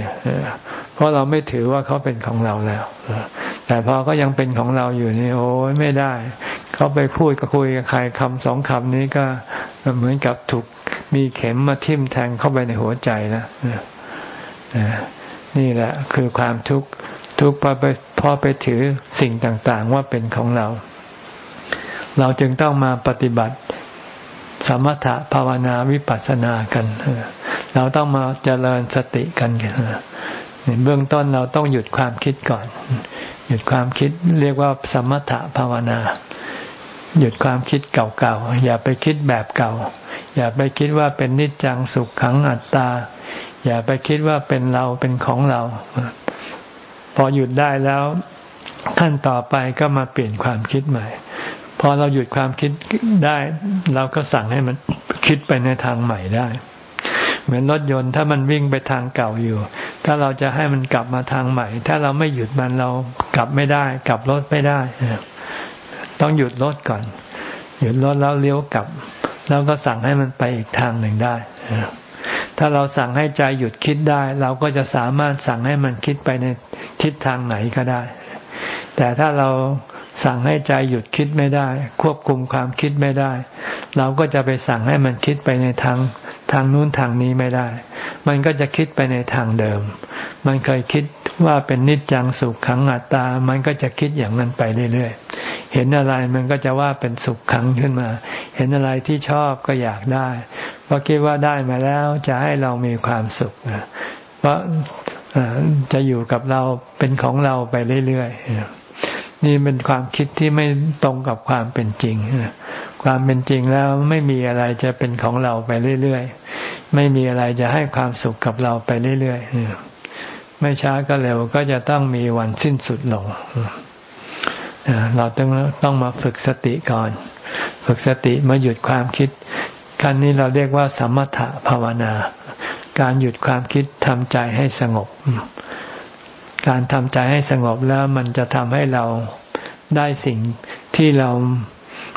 เพราะเราไม่ถือว่าเขาเป็นของเราแล้วแต่พอก็ยังเป็นของเราอยู่นี่ โอ้ยไม่ได้ เขาไปพูดกับคุยกับใครคำสองคำนี้ก็เหมือนกับถูกมีเข็มมาทิ่มแทงเข้าไปในหัวใจนะนี่แหละ คือความทุกข์ทุกข์พอไปพอไปถือสิ่งต่าง ๆ ว่าเป็นของเรา เราจึงต้องมาปฏิบัติสมถะภาวนาวิปัสสนากัน เราต้องมาเจริญสติกันเบื้องต้นเราต้องหยุดความคิดก่อน หยุดความคิดเรียกว่าสมถะภาวนา หยุดความคิดเก่าๆ อย่าไปคิดแบบเก่า อย่าไปคิดว่าเป็นนิจจังสุขขังอัตตา อย่าไปคิดว่าเป็นเราเป็นของเรา พอหยุดได้แล้วขั้นต่อไปก็มาเปลี่ยนความคิดใหม่ พอเราหยุดความคิดได้ เราก็สั่งให้มันคิดไปในทางใหม่ได้ เหมือนรถยนต์ถ้ามันวิ่งไปทางเก่าอยู่ ถ้าเราจะให้มันกลับมาทางใหม่ ถ้าเราไม่หยุดมันเรากลับไม่ได้ กลับรถไม่ได้ต้องหยุดรถก่อน หยุดรถแล้วเลี้ยวกลับ แล้วก็สั่งให้มันไปอีกทางหนึ่งได้ถ้าเราสั่งให้ใจหยุดคิดได้ เราก็จะสามารถสั่งให้มันคิดไปในทิศทางไหนก็ได้ แต่ถ้าเรา สั่งให้ใจหยุดคิดไม่ได้ ควบคุมความคิดไม่ได้ เราก็จะไปสั่งให้มันคิดไปในทางทางนู้นทางนี้ไม่ได้ มันก็จะคิดไปในทางเดิม มันเคยคิดว่าเป็นนิจจังสุขขังอัตตา มันก็จะคิดอย่างนั้นไปเรื่อยๆ เห็นอะไรมันก็จะว่าเป็นสุขขังขึ้นมา เห็นอะไรที่ชอบก็อยากได้เพราะคิดว่าได้มาแล้วจะให้เรามีความสุขเพราะจะอยู่กับเราเป็นของเราไปเรื่อยๆ นี่เป็นความคิดที่ไม่ตรงกับความเป็นจริง ความเป็นจริงแล้วไม่มีอะไรจะเป็นของเราไปเรื่อยๆ ไม่มีอะไรจะให้ความสุขกับเราไปเรื่อยๆ ไม่ช้าก็เร็วก็จะต้องมีวันสิ้นสุดลง เราต้องต้องมาฝึกสติก่อน ฝึกสติมาหยุดความคิดขั้นนี้เราเรียกว่าสมถะภาวนา การหยุดความคิดทำใจให้สงบ การทำใจให้สงบแล้วมันจะทำให้เราได้สิ่งที่เรา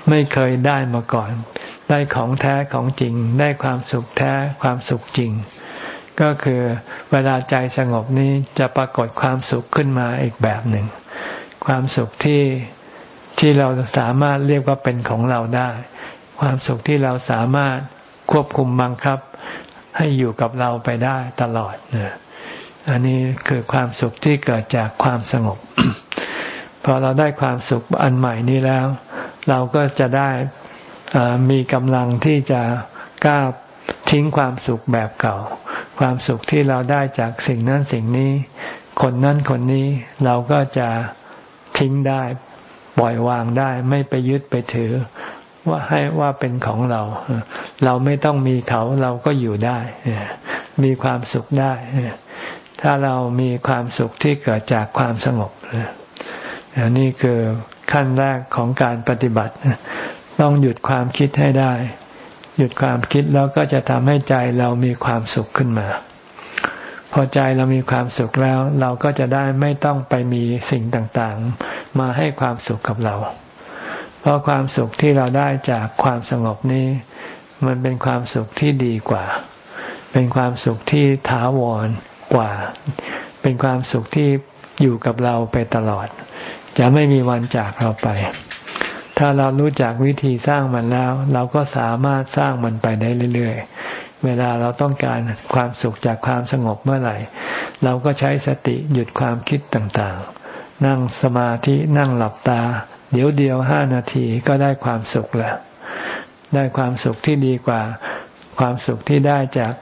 ไม่เคยได้มาก่อน ได้ของแท้ของจริง ได้ความสุขแท้ความสุขจริง ก็คือเวลาใจสงบนี้จะปรากฏความสุขขึ้นมาอีกแบบหนึ่ง ความสุขที่ที่เราสามารถเรียกว่าเป็นของเราได้ ความสุขที่เราสามารถควบคุมบังคับ ให้อยู่กับเราไปได้ตลอดนะ อันนี้คือความสุขที่เกิดจากความสงบ พอเราได้ความสุขอันใหม่นี้แล้ว เราก็จะได้มีกำลังที่จะกล้าทิ้งความสุขแบบเก่า ความสุขที่เราได้จากสิ่งนั้นสิ่งนี้ คนนั้นคนนี้เราก็จะทิ้งได้ ปล่อยวางได้ ไม่ไปยึดไปถือ ว่าให้ว่าเป็นของเรา เราไม่ต้องมีเขาเราก็อยู่ได้ มีความสุขได้ ถ้าเรามีความสุขที่เกิดจากความสงบนี่คือขั้นแรกของการปฏิบัติ ต้องหยุดความคิดให้ได้ หยุดความคิดแล้วก็จะทำให้ใจเรามีความสุขขึ้นมา พอใจเรามีความสุขแล้ว เราก็จะได้ไม่ต้องไปมีสิ่งต่างๆ มาให้ความสุขกับเรา เพราะความสุขที่เราได้จากความสงบนี้ มันเป็นความสุขที่ดีกว่า เป็นความสุขที่ถาวร กว่า เป็นความสุขที่อยู่กับเราไปตลอด จะไม่มีวันจากเราไป ถ้าเรารู้จักวิธีสร้างมันแล้ว เราก็สามารถสร้างมันไปได้เรื่อยๆ เวลาเราต้องการความสุขจากความสงบเมื่อไหร่ เราก็ใช้สติหยุดความคิดต่างๆ นั่งสมาธินั่งหลับตา เดี๋ยวเดียวห้านาทีก็ได้ความสุขแล้ว ได้ความสุขที่ดีกว่า ความสุขที่ได้จาก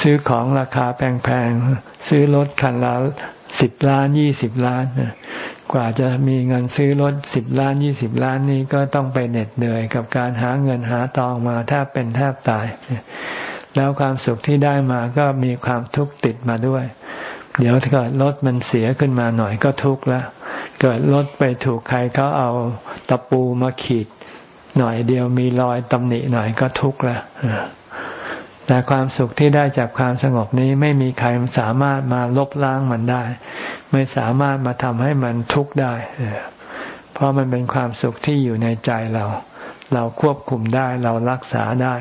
ซื้อของราคาแพงๆ ซื้อรถคันละสิบล้านยี่สิบล้าน กว่าจะมีเงินซื้อรถสิบล้านยี่สิบล้านนี้ก็ต้องไปเหน็ดเหนื่อยกับการหาเงินหาตองมาแทบเป็นแทบตาย แล้วความสุขที่ได้มาก็มีความทุกข์ติดมาด้วย เดี๋ยวเกิดรถมันเสียขึ้นมาหน่อยก็ทุกข์ละ เกิดรถไปถูกใครเขาเอาตะปูมาขีด หน่อยเดียวมีรอยตำหนิหน่อยก็ทุกข์ละ แต่ความสุขที่ได้จากความสงบนี้ไม่มีใครสามารถมาลบล้างมันได้ ไม่สามารถมาทำให้มันทุกข์ได้ เพราะมันเป็นความสุขที่อยู่ในใจเรา เราควบคุมได้เรารักษาได้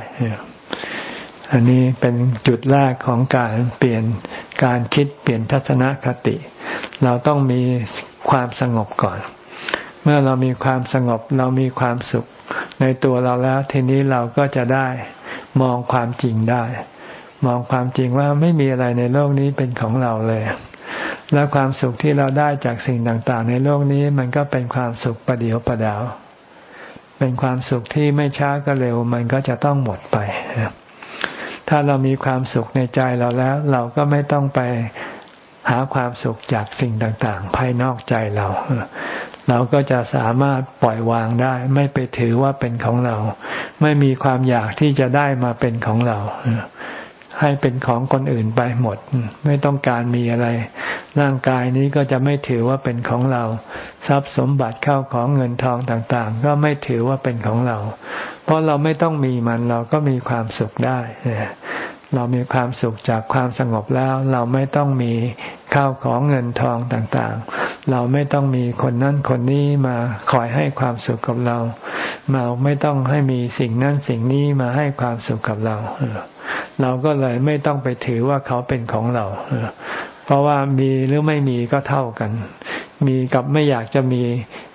อันนี้เป็นจุดแรกของการเปลี่ยนการคิดเปลี่ยนทัศนคติ เราต้องมีความสงบก่อน เมื่อเรามีความสงบเรามีความสุข ในตัวเราแล้วทีนี้เราก็จะได้ มองความจริงได้ มองความจริงว่าไม่มีอะไรในโลกนี้เป็นของเราเลย และความสุขที่เราได้จากสิ่งต่างๆ ในโลกนี้มันก็เป็นความสุขประเดียวประดาว เป็นความสุขที่ไม่ช้าก็เร็ว มันก็จะต้องหมดไป ถ้าเรามีความสุขในใจเราแล้ว เราก็ไม่ต้องไปหาความสุขจากสิ่งต่างๆ ภายนอกใจเรา เราก็จะสามารถปล่อยวางได้ ไม่ไปถือว่าเป็นของเรา ไม่มีความอยากที่จะได้มาเป็นของเรา ให้เป็นของคนอื่นไปหมด ไม่ต้องการมีอะไร ร่างกายนี้ก็จะไม่ถือว่าเป็นของเรา ทรัพย์สมบัติเข้าของเงินทองต่างๆ ก็ไม่ถือว่าเป็นของเรา เพราะเราไม่ต้องมีมันเราก็มีความสุขได้ เรามีความสุขจากความสงบแล้ว เราไม่ต้องมีข้าวของเงินทองต่างๆ เราไม่ต้องมีคนนั้นคนนี้มาคอยให้ความสุขกับเรา เราไม่ต้องให้มีสิ่งนั้นสิ่งนี้มาให้ความสุขกับเรา เราก็เลยไม่ต้องไปถือว่าเขาเป็นของเรา เพราะว่ามีหรือไม่มีก็เท่ากัน มีกับไม่อยากจะมี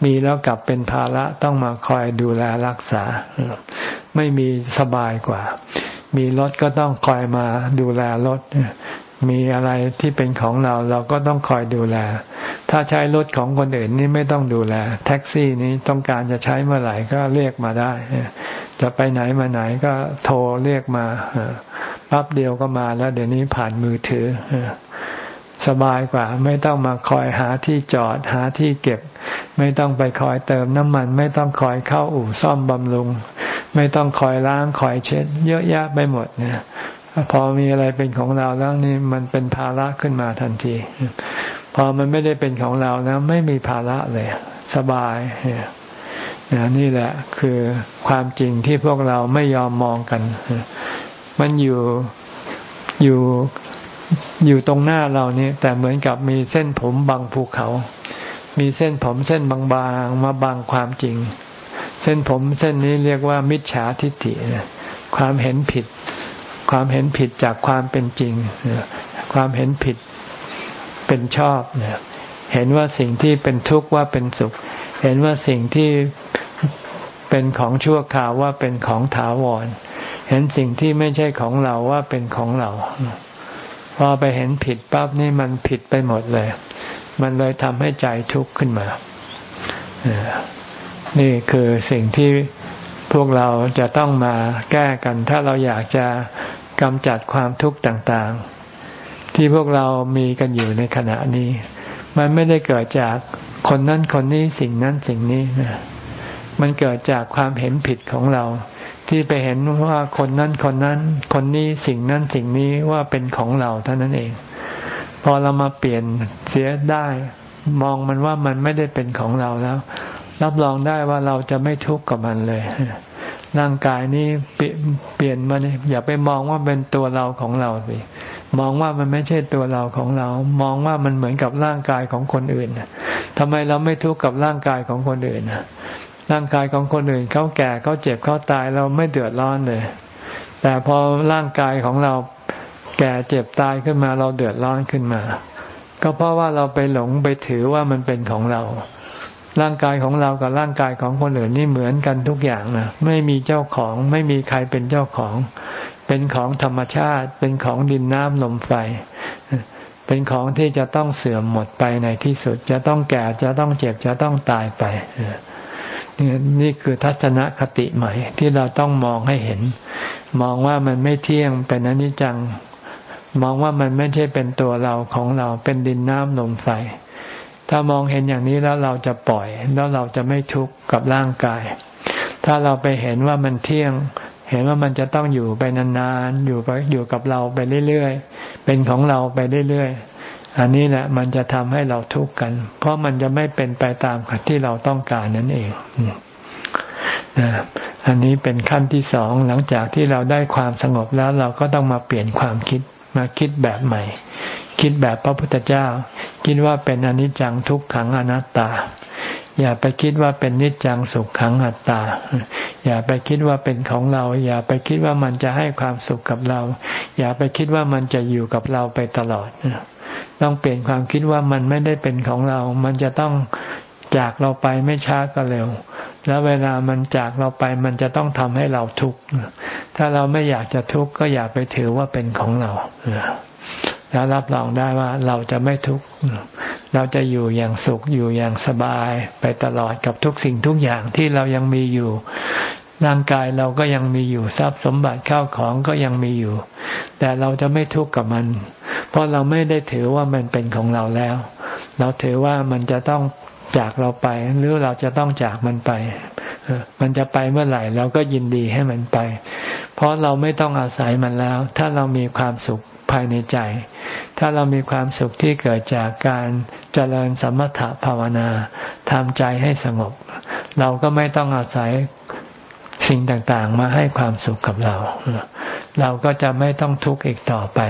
มีแล้วกลับเป็นภาระต้องมาคอยดูแลรักษา ไม่มีสบายกว่า มีรถก็ต้องคอยมาดูแลรถมีอะไรที่เป็นของเราเราก็ต้องคอยดูแล ถ้าใช้รถของคนอื่นนี่ไม่ต้องดูแล แท็กซี่นี้ต้องการจะใช้เมื่อไหร่ก็เรียกมาได้ จะไปไหนมาไหนก็โทรเรียกมาปั๊บเดียวก็มาแล้วเดี๋ยวนี้ผ่านมือถือสบายกว่า ไม่ต้องมาคอยหาที่จอดหาที่เก็บ ไม่ต้องไปคอยเติมน้ำมัน ไม่ต้องคอยเข้าอู่ซ่อมบำรุง ไม่ต้องคอยล้างคอยเช็ด เยอะแยะไปหมดเนี่ยพอมีอะไรเป็นของเราแล้วนี่มันเป็นภาระขึ้นมาทันที พอมันไม่ได้เป็นของเราแล้วไม่มีภาระเลย สบายนี่แหละคือความจริงที่พวกเราไม่ยอมมองกัน มันอยู่อยู่อยู่ตรงหน้าเรานี่แต่เหมือนกับมีเส้นผมบังภูเขา มีเส้นผมเส้นบางๆมาบังความจริง เส้นผมเส้นนี้เรียกว่า มิจฉาทิฏฐิความเห็นผิด ความเห็นผิดจากความเป็นจริง ความเห็นผิดเป็นชอบเห็นว่าสิ่งที่เป็นทุกข์ว่าเป็นสุข เห็นว่าสิ่งที่เป็นของชั่วคราวว่าเป็นของถาวร เห็นสิ่งที่ไม่ใช่ของเราว่าเป็นของเรา พอไปเห็นผิดปั๊บนี่มันผิดไปหมดเลย มันเลยทำให้ใจทุกข์ขึ้นมา นี่คือสิ่งที่พวกเราจะต้องมาแก้กัน ถ้าเราอยากจะกำจัดความทุกข์ต่างๆ ที่พวกเรามีกันอยู่ในขณะนี้ มันไม่ได้เกิดจากคนนั้นคนนี้สิ่งนั้นสิ่งนี้นะมันเกิดจากความเห็นผิดของเรา ที่ไปเห็นว่าคนนั้นคนนั้น คนนี้สิ่งนั้นสิ่งนี้ว่าเป็นของเราเท่านั้นเอง พอเรามาเปลี่ยนเสียได้ มองมันว่ามันไม่ได้เป็นของเราแล้ว รับรองได้ว่าเราจะไม่ทุกข์กับมันเลย ร่างกายนี้เปลี่ยนเนี่ยนมันอย่าไปมองว่าเป็นตัวเราของเราสิมองว่ามันไม่ใช่ตัวเราของเรา มองว่ามันเหมือนกับร่างกายของคนอื่นทำไมเราไม่ทุกข์กับร่างกายของคนอื่นร่างกายของคนอื่นเขาแก่เขาเจ็บเขาตายเราไม่เดือดร้อนเลย แต่พอร่างกายของเราแก่เจ็บตายขึ้นมาเราเดือดร้อนขึ้นมา ก็เพราะว่าเราไปหลงไปถือว่ามันเป็นของเรา ร่างกายของเรากับร่างกายของคนอื่นนี่เหมือนกันทุกอย่างนะไม่มีเจ้าของไม่มีใครเป็นเจ้าของ เป็นของธรรมชาติ เป็นของดินน้ำลมไฟ เป็นของที่จะต้องเสื่อมหมดไปในที่สุด จะต้องแก่จะต้องเจ็บจะต้องตายไปนี่คือทัศนคติใหม่ที่เราต้องมองให้เห็น มองว่ามันไม่เที่ยงเป็นอนิจจัง มองว่ามันไม่ใช่เป็นตัวเราของเราเป็นดินน้ำลมไฟ ถ้ามองเห็นอย่างนี้แล้วเราจะปล่อย แล้วเราจะไม่ทุกข์กับร่างกาย ถ้าเราไปเห็นว่ามันเที่ยง เห็นว่ามันจะต้องอยู่ไปนานๆ อยู่ไปอยู่กับเราไปเรื่อยๆ เป็นของเราไปเรื่อยๆ อันนี้แหละมันจะทำให้เราทุกข์กัน เพราะมันจะไม่เป็นไปตามที่เราต้องการนั่นเองอันนี้เป็นขั้นที่สองหลังจากที่เราได้ความสงบแล้วเราก็ต้องมาเปลี่ยนความคิดมาคิดแบบใหม่ คิดแบบพระพุทธเจ้า คิดว่าเป็นอนิจจังทุกขังอนัตตา อย่าไปคิดว่าเป็นนิจจังสุขขังอัตตา อย่าไปคิดว่าเป็นของเรา อย่าไปคิดว่ามันจะให้ความสุขกับเรา อย่าไปคิดว่ามันจะอยู่กับเราไปตลอด ต้องเปลี่ยนความคิดว่ามันไม่ได้เป็นของเรา มันจะต้องจากเราไปไม่ช้าก็เร็ว แล้วเวลามันจากเราไปมันจะต้องทำให้เราทุกข์ ถ้าเราไม่อยากจะทุกข์ก็อย่าไปถือว่าเป็นของเรา แล้วรับรองได้ว่าเราจะไม่ทุกข์เราจะอยู่อย่างสุขอยู่อย่างสบายไปตลอดกับทุกสิ่งทุกอย่างที่เรายังมีอยู่ ร่างกายเราก็ยังมีอยู่ทรัพย์สมบัติข้าวของก็ยังมีอยู่ แต่เราจะไม่ทุกข์กับมัน เพราะเราไม่ได้ถือว่ามันเป็นของเราแล้ว เราถือว่ามันจะต้องจากเราไป หรือเราจะต้องจากมันไป มันจะไปเมื่อไหร่เราก็ยินดีให้มันไป เพราะเราไม่ต้องอาศัยมันแล้ว ถ้าเรามีความสุขภายในใจ ถ้าเรามีความสุขที่เกิดจากการเจริญสมถภาวนาทำใจให้สงบ เราก็ไม่ต้องอาศัยสิ่งต่างๆ มาให้ความสุขกับเรา เราก็จะไม่ต้องทุกข์อีกต่อไป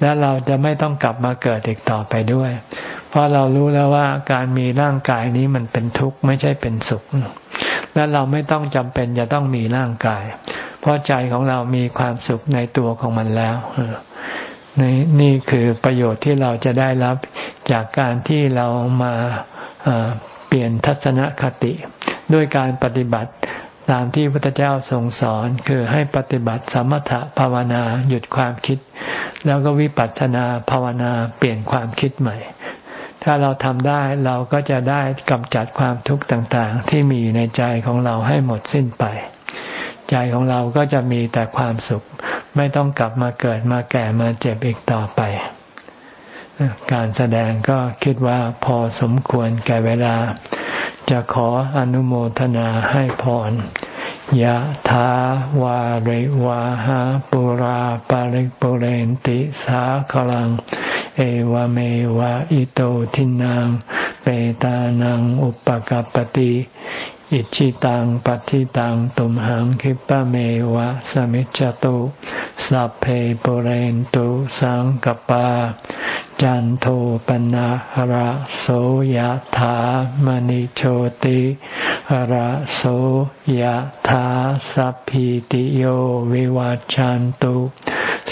และเราจะไม่ต้องกลับมาเกิดอีกต่อไปด้วย เพราะเรารู้แล้วว่าการมีร่างกายนี้มันเป็นทุกข์ไม่ใช่เป็นสุข และเราไม่ต้องจำเป็นจะต้องมีร่างกาย เพราะใจของเรามีความสุขในตัวของมันแล้ว นี่นี่คือประโยชน์ที่เราจะได้รับจากการที่เรามาเปลี่ยนทัศนคติ ด้วยการปฏิบัติตามที่พระพุทธเจ้าทรงสอนคือให้ปฏิบัติสมถะภาวนาหยุดความคิด แล้วก็วิปัสสนาภาวนาเปลี่ยนความคิดใหม่ ถ้าเราทำได้เราก็จะได้กำจัดความทุกข์ต่างๆ ที่มีอยู่ในใจของเราให้หมดสิ้นไป ใจของเราก็จะมีแต่ความสุข ไม่ต้องกลับมาเกิดมาแก่มาเจ็บอีกต่อไป การแสดงก็คิดว่าพอสมควรแก่เวลา จะขออนุโมทนาให้พรยะถาวาริวาหาปุราปาริกปุเรนติสาขลัง เอวเมวะอิโตทินังเปตานังอุปกัปติ อิชิตังปฏิตังตุมหังคิปะเมวะสมิจจตุสัพเพปเรนตุสังกปา จันโทปนะหระโสยถามณิโชติหระโสยถาสัพพิติโยวิวัจจันตุ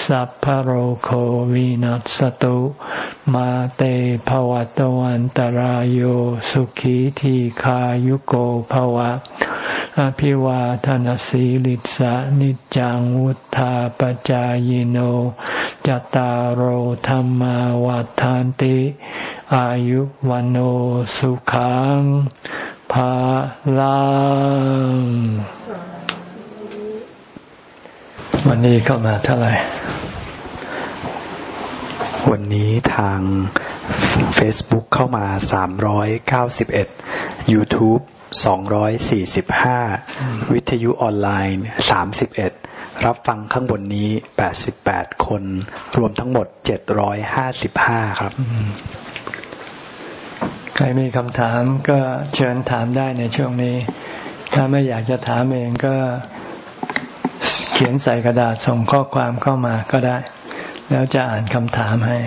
สัพพโรโควินัสตุ มาเตภวัตวันตารโยสุขีทีขายุโกภวะ อภิวาทานสีลิสะนิจังวุธาปจายโนจตารโธรรมวาทานติ อายุวันโอสุขังภาลังวันนี้เข้ามาเท่าไหร่ วันนี้ทาง Facebook เข้ามา 391 YouTube 245 วิทยุออนไลน์ 31 รับฟังข้างบนนี้ 88 คน รวมทั้งหมด 755 ครับ ใครมีคำถามก็เชิญถามได้ในช่วงนี้ ถ้าไม่อยากจะถามเองก็เขียนใส่กระดาษส่งข้อความเข้ามาก็ได้ แล้วจะอ่านคำถามให้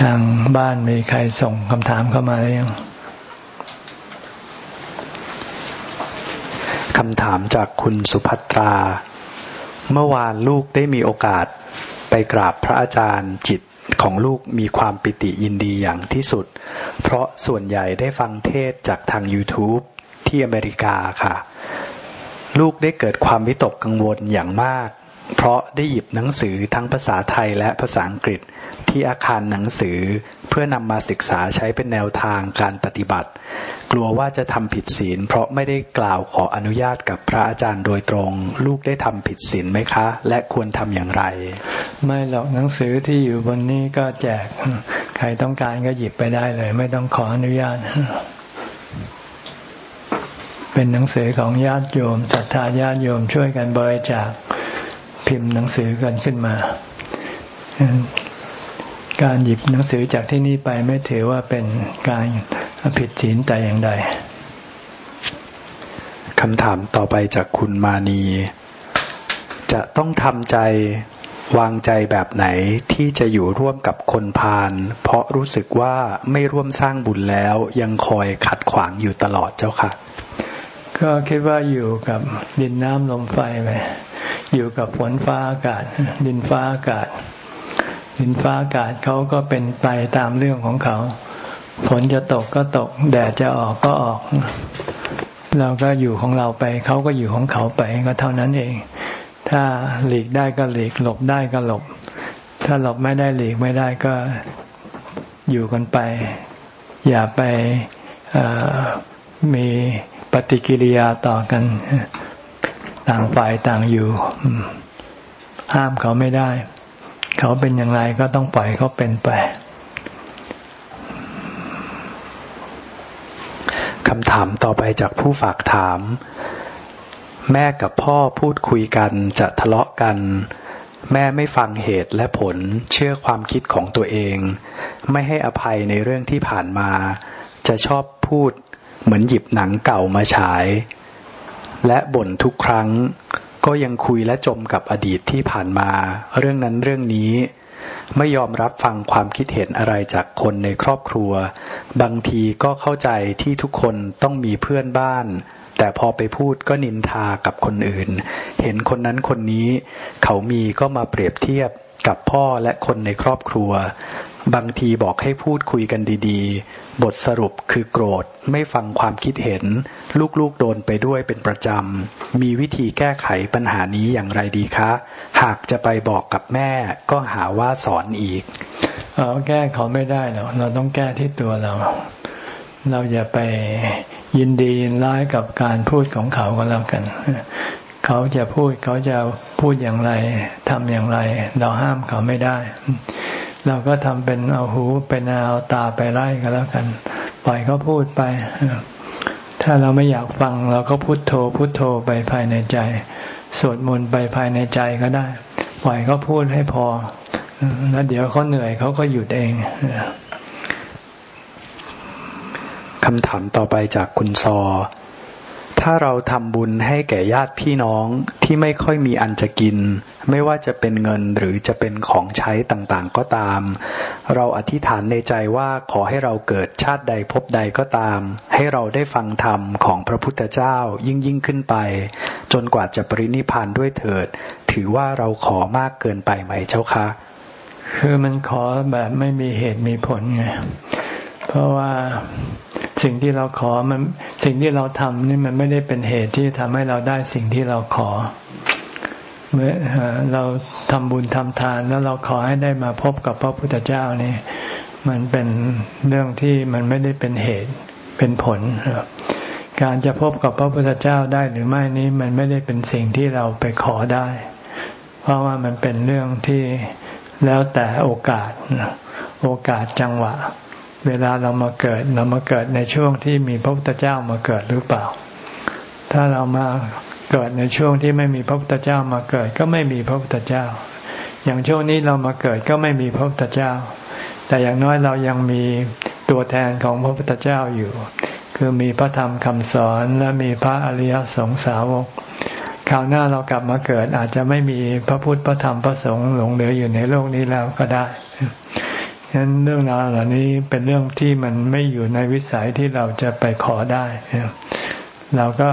ทางบ้านมีใครส่งคำถามเข้ามาหรือยัง คำถามจากคุณสุภัตรา เมื่อวานลูกได้มีโอกาสไปกราบพระอาจารย์จิตของลูกมีความปิติยินดีอย่างที่สุด เพราะส่วนใหญ่ได้ฟังเทศจากทาง YouTube ที่อเมริกาค่ะ ลูกได้เกิดความวิตกกังวลอย่างมาก เพราะได้หยิบหนังสือทั้งภาษาไทยและภาษาอังกฤษ ที่อาคารหนังสือ เพื่อนำมาศึกษาใช้เป็นแนวทางการปฏิบัติ กลัวว่าจะทำผิดศีล เพราะไม่ได้กล่าวขออนุญาตกับพระอาจารย์โดยตรง ลูกได้ทำผิดศีลไหมคะ และควรทำอย่างไร ไม่หรอกหนังสือที่อยู่บนนี้ก็แจก ใครต้องการก็หยิบไปได้เลย ไม่ต้องขออนุญาตเป็นหนังสือของญาติโยมศรัทธาญาติโยมช่วยกันบริจาคพิมพ์หนังสือกันขึ้นมา การหยิบหนังสือจากที่นี่ไปไม่ถือว่าเป็นการผิดศีลแต่อย่างใดคำถามต่อไปจากคุณมานี จะต้องทำใจวางใจแบบไหนที่จะอยู่ร่วมกับคนพาลเพราะรู้สึกว่าไม่ร่วมสร้างบุญแล้วยังคอยขัดขวางอยู่ตลอดเจ้าค่ะ ก็คิดว่าอยู่กับดินน้ำลมไฟไปอยู่กับฝนฟ้าอากาศ ดินฟ้าอากาศ ดินฟ้าอากาศเขาก็เป็นไปตามเรื่องของเขา ฝนจะตกก็ตก แดดจะออกก็ออก เราก็อยู่ของเราไป เขาก็อยู่ของเขาไปก็เท่านั้นเอง ถ้าหลีกได้ก็หลีก หลบได้ก็หลบ ถ้าหลบไม่ได้หลีกไม่ได้ก็อยู่กันไป อย่าไปมีปฏิกิริยาต่อกัน ต่างฝ่ายต่างอยู่ ห้ามเขาไม่ได้ เขาเป็นอย่างไรก็ต้องปล่อยเขาเป็นไปคำถามต่อไปจากผู้ฝากถาม แม่กับพ่อพูดคุยกันจะทะเลาะกัน แม่ไม่ฟังเหตุและผลเชื่อความคิดของตัวเอง ไม่ให้อภัยในเรื่องที่ผ่านมา จะชอบพูดเหมือนหยิบหนังเก่ามาฉาย และบ่นทุกครั้ง ก็ยังคุยและจมกับอดีตที่ผ่านมา เรื่องนั้นเรื่องนี้ ไม่ยอมรับฟังความคิดเห็นอะไรจากคนในครอบครัว บางทีก็เข้าใจที่ทุกคนต้องมีเพื่อนบ้าน แต่พอไปพูดก็นินทากับคนอื่น เห็นคนนั้นคนนี้ เขามีก็มาเปรียบเทียบกับพ่อและคนในครอบครัว บางทีบอกให้พูดคุยกันดีๆ บทสรุปคือโกรธ ไม่ฟังความคิดเห็น ลูกๆโดนไปด้วยเป็นประจำ มีวิธีแก้ไขปัญหานี้อย่างไรดีคะ หากจะไปบอกกับแม่ก็หาว่าสอนอีก เราแก้เขาไม่ได้หรอกเราต้องแก้ที่ตัวเรา เราอย่าไปยินดียินร้ายกับการพูดของเขาก็แล้วกัน เขาจะพูดเขาจะพูดอย่างไรทำอย่างไร เราห้ามเขาไม่ได้ เราก็ทำเป็นเอาหูเป็นเอาตาไปไล่ก็แล้วกัน ปล่อยเขาพูดไป ถ้าเราไม่อยากฟัง เราก็พุโทโธ พุโทโธไปภายในใจ สวดมนต์ไปภายในใจก็ได้ ปล่อยเขาพูดให้พอ แล้วเดี๋ยวเขาเหนื่อยเขาก็หยุดเองคำถามต่อไปจากคุณซอ ถ้าเราทำบุญให้แก่ญาติพี่น้องที่ไม่ค่อยมีอันจะกิน ไม่ว่าจะเป็นเงินหรือจะเป็นของใช้ต่างๆก็ตาม เราอธิษฐานในใจว่าขอให้เราเกิดชาติใดพบใดก็ตาม ให้เราได้ฟังธรรมของพระพุทธเจ้ายิ่งยิ่งขึ้นไป จนกว่าจะปรินิพานด้วยเถิด ถือว่าเราขอมากเกินไปไหมเจ้าคะ คือมันขอแบบไม่มีเหตุมีผลไงเพราะว่า สิ่งที่เราขอมันสิ่งที่เราทำนี่มันไม่ได้เป็นเหตุที่ทำให้เราได้สิ่งที่เราขอ เมื่อเราทำบุญทำทานแล้วเราขอให้ได้มาพบกับพระพุทธเจ้านี่มันเป็นเรื่องที่มันไม่ได้เป็นเหตุเป็นผลการจะพบกับพระพุทธเจ้าได้หรือไม่นี้มันไม่ได้เป็นสิ่งที่เราไปขอได้ เพราะว่ามันเป็นเรื่องที่แล้วแต่โอกาสโอกาสจังหวะ เวลาเรามาเกิดเรามาเกิดในช่วงที่มีพระพุทธเจ้ามาเกิดหรือเปล่า ถ้าเรามาเกิดในช่วงที่ไม่มีพระพุทธเจ้ามาเกิดก็ไม่มีพระพุทธเจ้า อย่างช่วงนี้เรามาเกิดก็ไม่มีพระพุทธเจ้า แต่อย่างน้อยเรายังมีตัวแทนของพระพุทธเจ้าอยู่ คือมีพระธรรมคำสอนและมีพระอริยสงสาวกคราวหน้าเรากลับมาเกิดอาจจะไม่มีพระพุทธพระธรรมพระสงฆ์หลงเหลืออยู่ในโลกนี้แล้วก็ได้ ฉะนั้นเรื่องราวเหล่านี้เป็นเรื่องที่มันไม่อยู่ในวิสัยที่เราจะไปขอได้ เราก็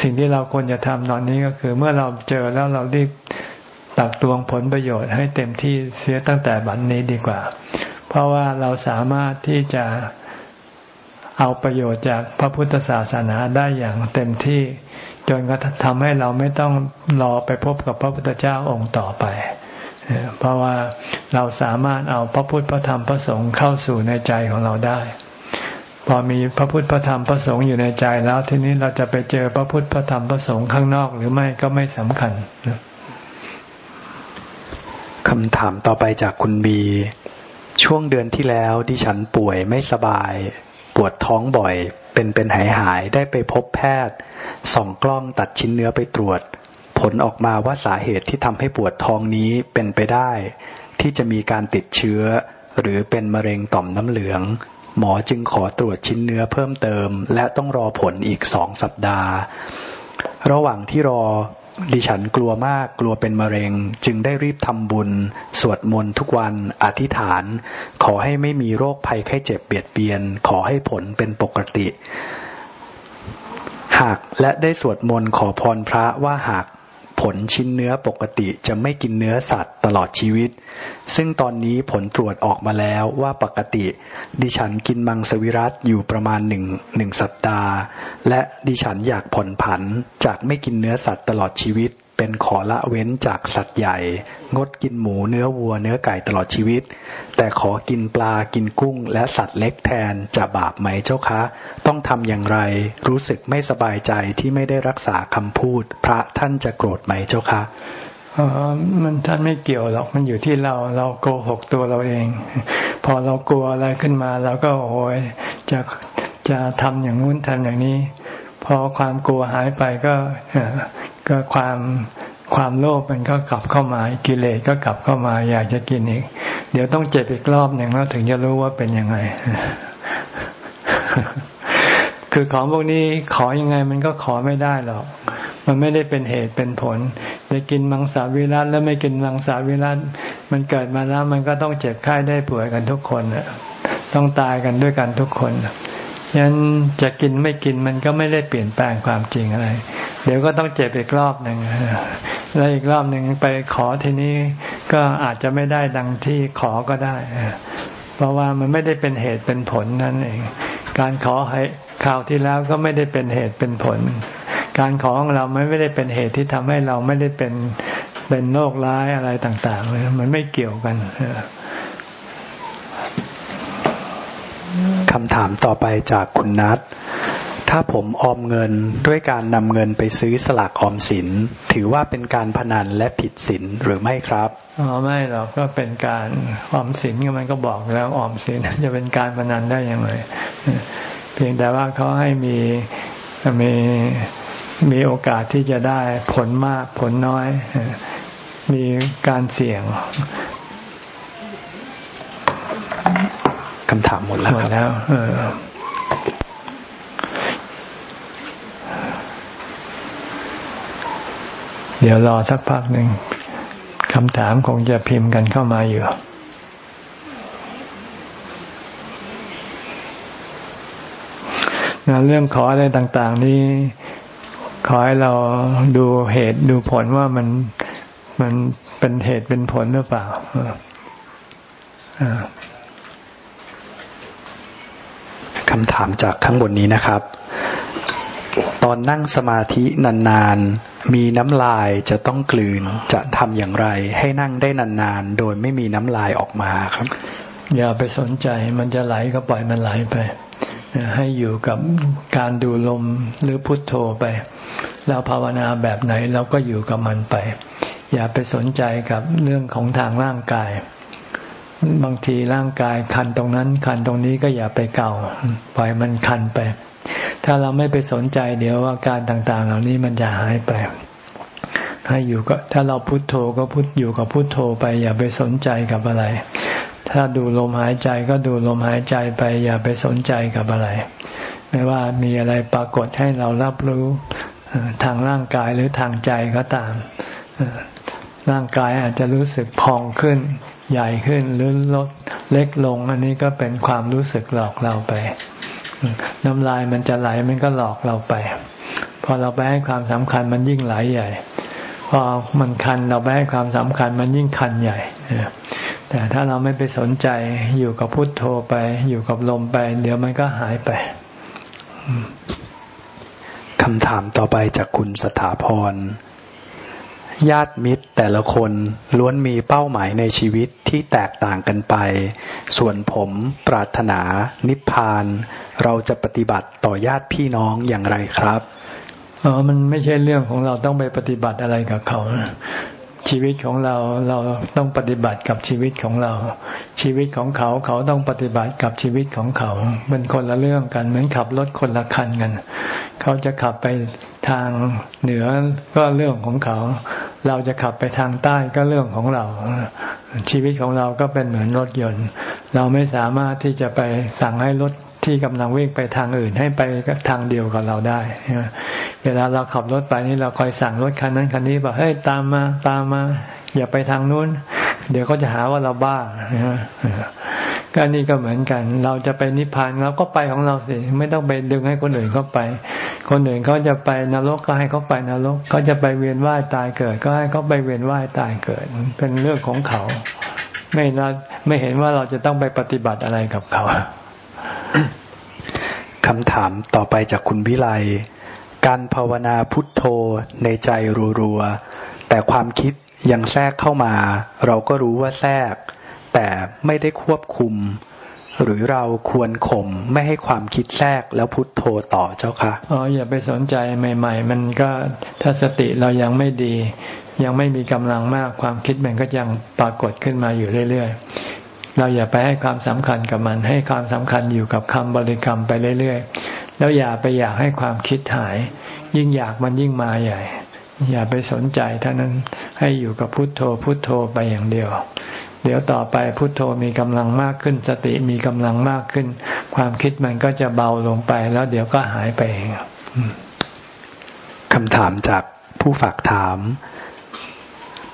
สิ่งที่เราควรจะทำตอนนี้ก็คือ เมื่อเราเจอแล้วเรารีบตักตวงผลประโยชน์ให้เต็มที่เสียตั้งแต่บัดนนี้ดีกว่า เพราะว่าเราสามารถที่จะเอาประโยชน์จากพระพุทธศาสนาได้อย่างเต็มที่ จนกระทั่งทำให้เราไม่ต้องรอไปพบกับพระพุทธเจ้าองค์ต่อไป เพราะว่าเราสามารถเอาพระพุทธพระธรรมพระสงฆ์เข้าสู่ในใจของเราได้ พอมีพระพุทธพระธรรมพระสงฆ์อยู่ในใจแล้วทีนี้เราจะไปเจอพระพุทธพระธรรมพระสงฆ์ข้างนอกหรือไม่ก็ไม่สำคัญคำถามต่อไปจากคุณบีช่วงเดือนที่แล้วที่ฉันป่วยไม่สบาย ปวดท้องบ่อย เป็นเป็นหายหายได้ไปพบแพทย์ส่องกล้องตัดชิ้นเนื้อไปตรวจ ผลออกมาว่าสาเหตุที่ทำให้ปวดท้องนี้เป็นไปได้ ที่จะมีการติดเชื้อ หรือเป็นมะเร็งต่อมน้ำเหลือง หมอจึงขอตรวจชิ้นเนื้อเพิ่มเติม และต้องรอผลอีกสองสัปดาห์ ระหว่างที่รอดิฉันกลัวมากกลัวเป็นมะเร็ง จึงได้รีบทำบุญ สวดมนต์ทุกวันอธิษฐาน ขอให้ไม่มีโรคภัยไข้เจ็บเบียดเบียน ขอให้ผลเป็นปกติ หากและได้สวดมนต์ขอพรพระว่าหาก ผลชิ้นเนื้อปกติจะไม่กินเนื้อสัตว์ตลอดชีวิต ซึ่งตอนนี้ผลตรวจออกมาแล้วว่าปกติ ดิฉันกินมังสวิรัตอยู่ประมาณหนึ่งหนึ่งสัปดาห์ และดิฉันอยากผ่อนผันจากไม่กินเนื้อสัตว์ตลอดชีวิต เป็นขอละเว้นจากสัตว์ใหญ่ งดกินหมูเนื้อวัวเนื้อไก่ตลอดชีวิต แต่ขอกินปลากินกุ้ง และสัตว์เล็กแทนจะบาปไหมเจ้าคะ ต้องทำอย่างไร รู้สึกไม่สบายใจที่ไม่ได้รักษาคำพูด พระท่านจะโกรธไหมเจ้าคะมันท่านไม่เกี่ยวหรอกมันอยู่ที่เราเราโกหกตัวเราเอง พอเรากลัวอะไรขึ้นมาเราก็โอยจะจะทำอย่างงู้นทำอย่างนี้ พอความกลัวหายไปก็ ก็ความความโลภมันก็กลับเข้ามากิเลสก็กลับเข้ามา อยากจะกินอีก เดี๋ยวต้องเจ็บอีกรอบหนึ่งแล้วถึงจะรู้ว่าเป็นยังไง คือของพวกนี้ขอยังไงมันก็ขอไม่ได้หรอก มันไม่ได้เป็นเหตุเป็นผลจะกินมังสวิรัตแล้วไม่กินมังสวิรัตมันเกิดมาแล้วมันก็ต้องเจ็บไข้ได้ป่วยกันทุกคนต้องตายกันด้วยกันทุกคน ยันจะกินไม่กินมันก็ไม่ได้เปลี่ยนแปลงความจริงอะไร เดี๋ยวก็ต้องเจ็บอีกรอบหนึ่งแล้วอีกรอบหนึ่งไปขอทีนี้ก็อาจจะไม่ได้ดังที่ขอก็ได้ เพราะว่ามันไม่ได้เป็นเหตุเป็นผลนั่นเอง การขอให้ข่าวที่แล้วก็ไม่ได้เป็นเหตุเป็นผล การขอของเราไม่ได้เป็นเหตุที่ทำให้เราไม่ได้เป็นเป็นโรคร้ายอะไรต่างๆเลยมันไม่เกี่ยวกัน คำถามต่อไปจากคุณนัทถ้าผมออมเงินด้วยการนำเงินไปซื้อสลากออมสิน ถือว่าเป็นการพนันและผิดสินหรือไม่ครับอ๋อไม่หรอกก็เป็นการออมสินมันก็บอกแล้วออมสินจะเป็นการพนันได้ยังไงเพียงแต่ว่าเขาให้มีมีมีโอกาสที่จะได้ผลมากผลน้อย มีการเสี่ยง คำถามหมดแล้วหมดแล้วเดี๋ยวรอสักพักหนึ่งคำถามคงจะพิมพ์กันเข้ามาอยู่นะเรื่องขออะไรต่าง ๆ นี่ขอให้เราดูเหตุดูผลว่ามันมันเป็นเหตุเป็นผลหรือเปล่า คำถามจากข้างบนนี้นะครับ ตอนนั่งสมาธินานๆ มีน้ำลายจะต้องกลืน จะทำอย่างไร ให้นั่งได้นานๆ โดยไม่มีน้ำลายออกมาครับ อย่าไปสนใจมันจะไหลก็ปล่อยมันไหลไป ให้อยู่กับการดูลมหรือพุทโธไปเราภาวนาแบบไหนเราก็อยู่กับมันไป อย่าไปสนใจกับเรื่องของทางร่างกาย บางทีร่างกายคันตรงนั้น คันตรงนี้ก็อย่าไปเก่า ปล่อยมันคันไป ถ้าเราไม่ไปสนใจเดี๋ยวอาการต่าง ๆ เหล่านี้มันจะหายไป ให้อยู่ก็ถ้าเราพุโทโธก็พุทอยู่กับพุโทโธไป อย่าไปสนใจกับอะไร ถ้าดูลมหายใจก็ดูลมหายใจไป อย่าไปสนใจกับอะไร ไม่ว่ามีอะไรปรากฏให้เรารับรู้ทางร่างกายหรือทางใจก็ตามร่างกายอาจจะรู้สึกพองขึ้น ใหญ่ขึ้นหรือลดเล็กลง อันนี้ก็เป็นความรู้สึกหลอกเราไป น้ำลายมันจะไหลมันก็หลอกเราไป พอเราไปให้ความสำคัญมันยิ่งไหลใหญ่ พอมันคันเราไปให้ความสำคัญมันยิ่งคันใหญ่แต่ถ้าเราไม่ไปสนใจอยู่กับพุทโธไป อยู่กับลมไป เดี๋ยวมันก็หายไปคำถามต่อไปจากคุณสถาพร ญาติมิตรแต่ละคนล้วนมีเป้าหมายในชีวิตที่แตกต่างกันไป ส่วนผมปรารถนานิพพาน เราจะปฏิบัติต่อญาติพี่น้องอย่างไรครับอ๋อมันไม่ใช่เรื่องของเราต้องไปปฏิบัติอะไรกับเขา ชีวิตของเราเราต้องปฏิบัติกับชีวิตของเรา ชีวิตของเขาเขาต้องปฏิบัติกับชีวิตของเขาเป็นคนละเรื่องกันเหมือนขับรถคนละคันกัน เขาจะขับไปทางเหนือก็เรื่องของเขา เราจะขับไปทางใต้ก็เรื่องของเรา ชีวิตของเราก็เป็นเหมือนรถยนต์ เราไม่สามารถที่จะไปสั่งให้รถที่กำลังวิ่งไปทางอื่นให้ไปทางเดียวกับเราได้ เวลาเราขับรถไปนี่เราคอยสั่งรถคันนั้นคันนี้บอกเฮ้ยตามมาตามมา อย่าไปทางนู้น เดี๋ยวเขาจะหาว่าเราบ้า ก็นี่ก็เหมือนกัน เราจะไปนิพพานเราก็ไปของเราสิไม่ต้องไปดึงให้คนอื่นเขาไป คนอื่นเขาจะไปนรกก็ให้เขาไปนรกเขาจะไปเวียนว่ายตายเกิด ก็ให้เขาไปเวียนว่ายตายเกิด เป็นเรื่องของเขา ไม่เราไม่เห็นว่าเราจะต้องไปปฏิบัติอะไรกับเขาคำถามต่อไปจากคุณวิไลการภาวนาพุทโธในใจรัวๆแต่ความคิดยังแทรกเข้ามา เราก็รู้ว่าแทรก แต่ไม่ได้ควบคุม หรือเราควรข่มไม่ให้ความคิดแทรกแล้วพุทโธต่อเจ้าคะอ๋ออย่าไปสนใจใหม่ ๆ มันก็ถ้าสติเรายังไม่ดี ยังไม่มีกำลังมากความคิดมันก็ยังปรากฏขึ้นมาอยู่เรื่อยๆ เราอย่าไปให้ความสำคัญกับมัน ให้ความสำคัญอยู่กับคำบริกรรมไปเรื่อยๆ แล้วอย่าไปอยากให้ความคิดหาย ยิ่งอยากมันยิ่งมาใหญ่อย่าไปสนใจเท่านั้นให้อยู่กับพุทโธพุทโธไปอย่างเดียว เดี๋ยวต่อไปพุทโธมีกำลังมากขึ้น สติมีกำลังมากขึ้น ความคิดมันก็จะเบาลงไป แล้วเดี๋ยวก็หายไปเองคำถามจากผู้ฝากถาม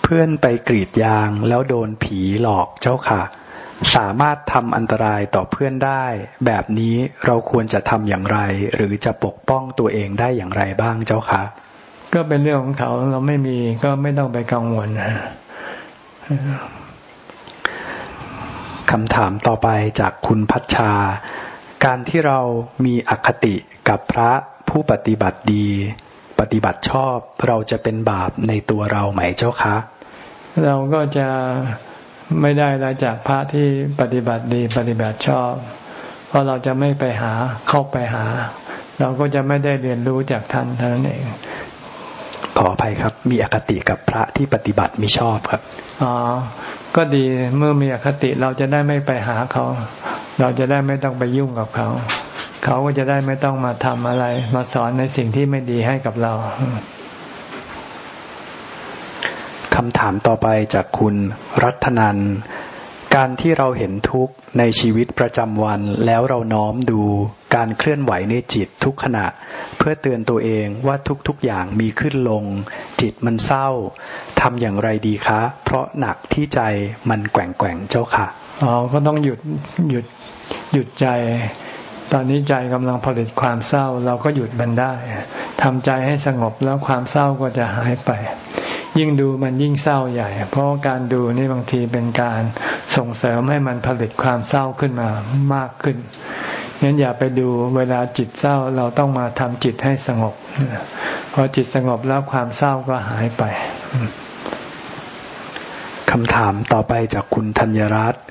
เพื่อนไปกรีดยางแล้วโดนผีหลอกเจ้าค่ะ สามารถทำอันตรายต่อเพื่อนได้ แบบนี้เราควรจะทำอย่างไร หรือจะปกป้องตัวเองได้อย่างไรบ้างเจ้าคะก็เป็นเรื่องของเขาเราไม่มีก็ไม่ต้องไปกังวล คำถามต่อไปจากคุณพัชชา การที่เรามีอคติกับพระผู้ปฏิบัติดี ปฏิบัติชอบเราจะเป็นบาปในตัวเราไหมเจ้าคะ เราก็จะไม่ได้ละจากพระที่ปฏิบัติดีปฏิบัติชอบ เพราะเราจะไม่ไปหาเข้าไปหา เราก็จะไม่ได้เรียนรู้จากท่านเท่านั้นเองขออภัยครับ มีอคติกับพระที่ปฏิบัติมิชอบครับ อ๋อ ก็ดีเมื่อมีอคติเราจะได้ไม่ไปหาเขา เราจะได้ไม่ต้องไปยุ่งกับเขา เขาก็จะได้ไม่ต้องมาทำอะไร มาสอนในสิ่งที่ไม่ดีให้กับเราคำถามต่อไปจากคุณรัตนัน การที่เราเห็นทุกข์ในชีวิตประจำวันแล้วเราน้อมดูการเคลื่อนไหวในจิตทุกขณะ เพื่อเตือนตัวเองว่าทุกๆอย่างมีขึ้นลง จิตมันเศร้าทำอย่างไรดีคะ เพราะหนักที่ใจมันแกว่งแกว่งเจ้าค่ะอ๋อก็ต้องหยุดหยุดหยุดใจ ตอนนี้ใจกำลังผลิตความเศร้า เราก็หยุดมันได้ทำใจให้สงบแล้วความเศร้าก็จะหายไป ยิ่งดูมันยิ่งเศร้าใหญ่ เพราะการดูนี่บางทีเป็นการส่งเสริมให้มันผลิตความเศร้าขึ้นมามากขึ้นงั้นอย่าไปดูเวลาจิตเศร้าเราต้องมาทำจิตให้สงบพอจิตสงบแล้วความเศร้าก็หายไปคำถามต่อไปจากคุณธัญรัตน์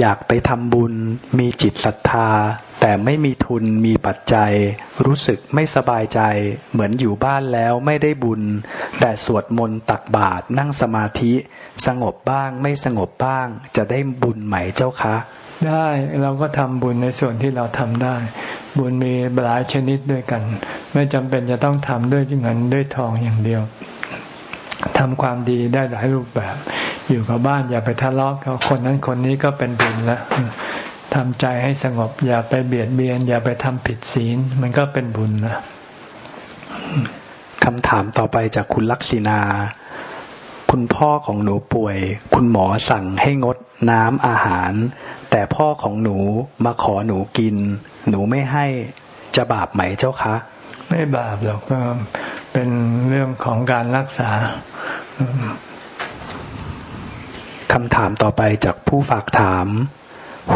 อยากไปทำบุญ มีจิตศรัทธา แต่ไม่มีทุนมีปัจจัย รู้สึกไม่สบายใจ เหมือนอยู่บ้านแล้วไม่ได้บุญ แต่สวดมนต์ตักบาตรนั่งสมาธิ สงบบ้างไม่สงบบ้าง จะได้บุญไหมเจ้าคะ ได้เราก็ทำบุญในส่วนที่เราทำได้ บุญมีหลายชนิดด้วยกัน ไม่จำเป็นจะต้องทำด้วยเงินด้วยทองอย่างเดียว ทำความดีได้หลายรูปแบบ อยู่กับบ้านอย่าไปทะเลาะกับคนนั้นคนนี้ก็เป็นบุญแล้วทำใจให้สงบ อย่าไปเบียดเบียน อย่าไปทำผิดศีล มันก็เป็นบุญนะคำถามต่อไปจากคุณลักษินา คุณพ่อของหนูป่วย คุณหมอสั่งให้งดน้ำอาหาร แต่พ่อของหนูมาขอหนูกิน หนูไม่ให้จะบาปไหมเจ้าคะ ไม่บาปหรอกก็ เป็นเรื่องของการรักษาคำถามต่อไปจากผู้ฝากถาม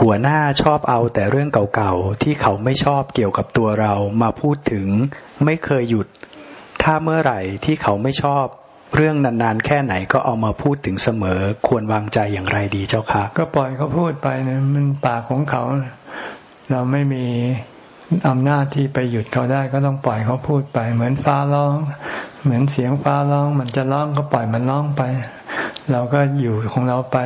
หัวหน้าชอบเอาแต่เรื่องเก่าๆ ที่เขาไม่ชอบเกี่ยวกับตัวเรามาพูดถึงไม่เคยหยุด ถ้าเมื่อไหร่ที่เขาไม่ชอบเรื่องนานๆ แค่ไหนก็เอามาพูดถึงเสมอ ควรวางใจอย่างไรดีเจ้าคะก็ปล่อยเขาพูดไปนะมันปากของเขา เราไม่มี อำนาจที่ไปหยุดเขาได้ก็ต้องปล่อยเขาพูดไป เหมือนฟ้าร้อง เหมือนเสียงฟ้าร้อง มันจะร้องก็ปล่อยมันร้องไป เราก็อยู่ของเราไป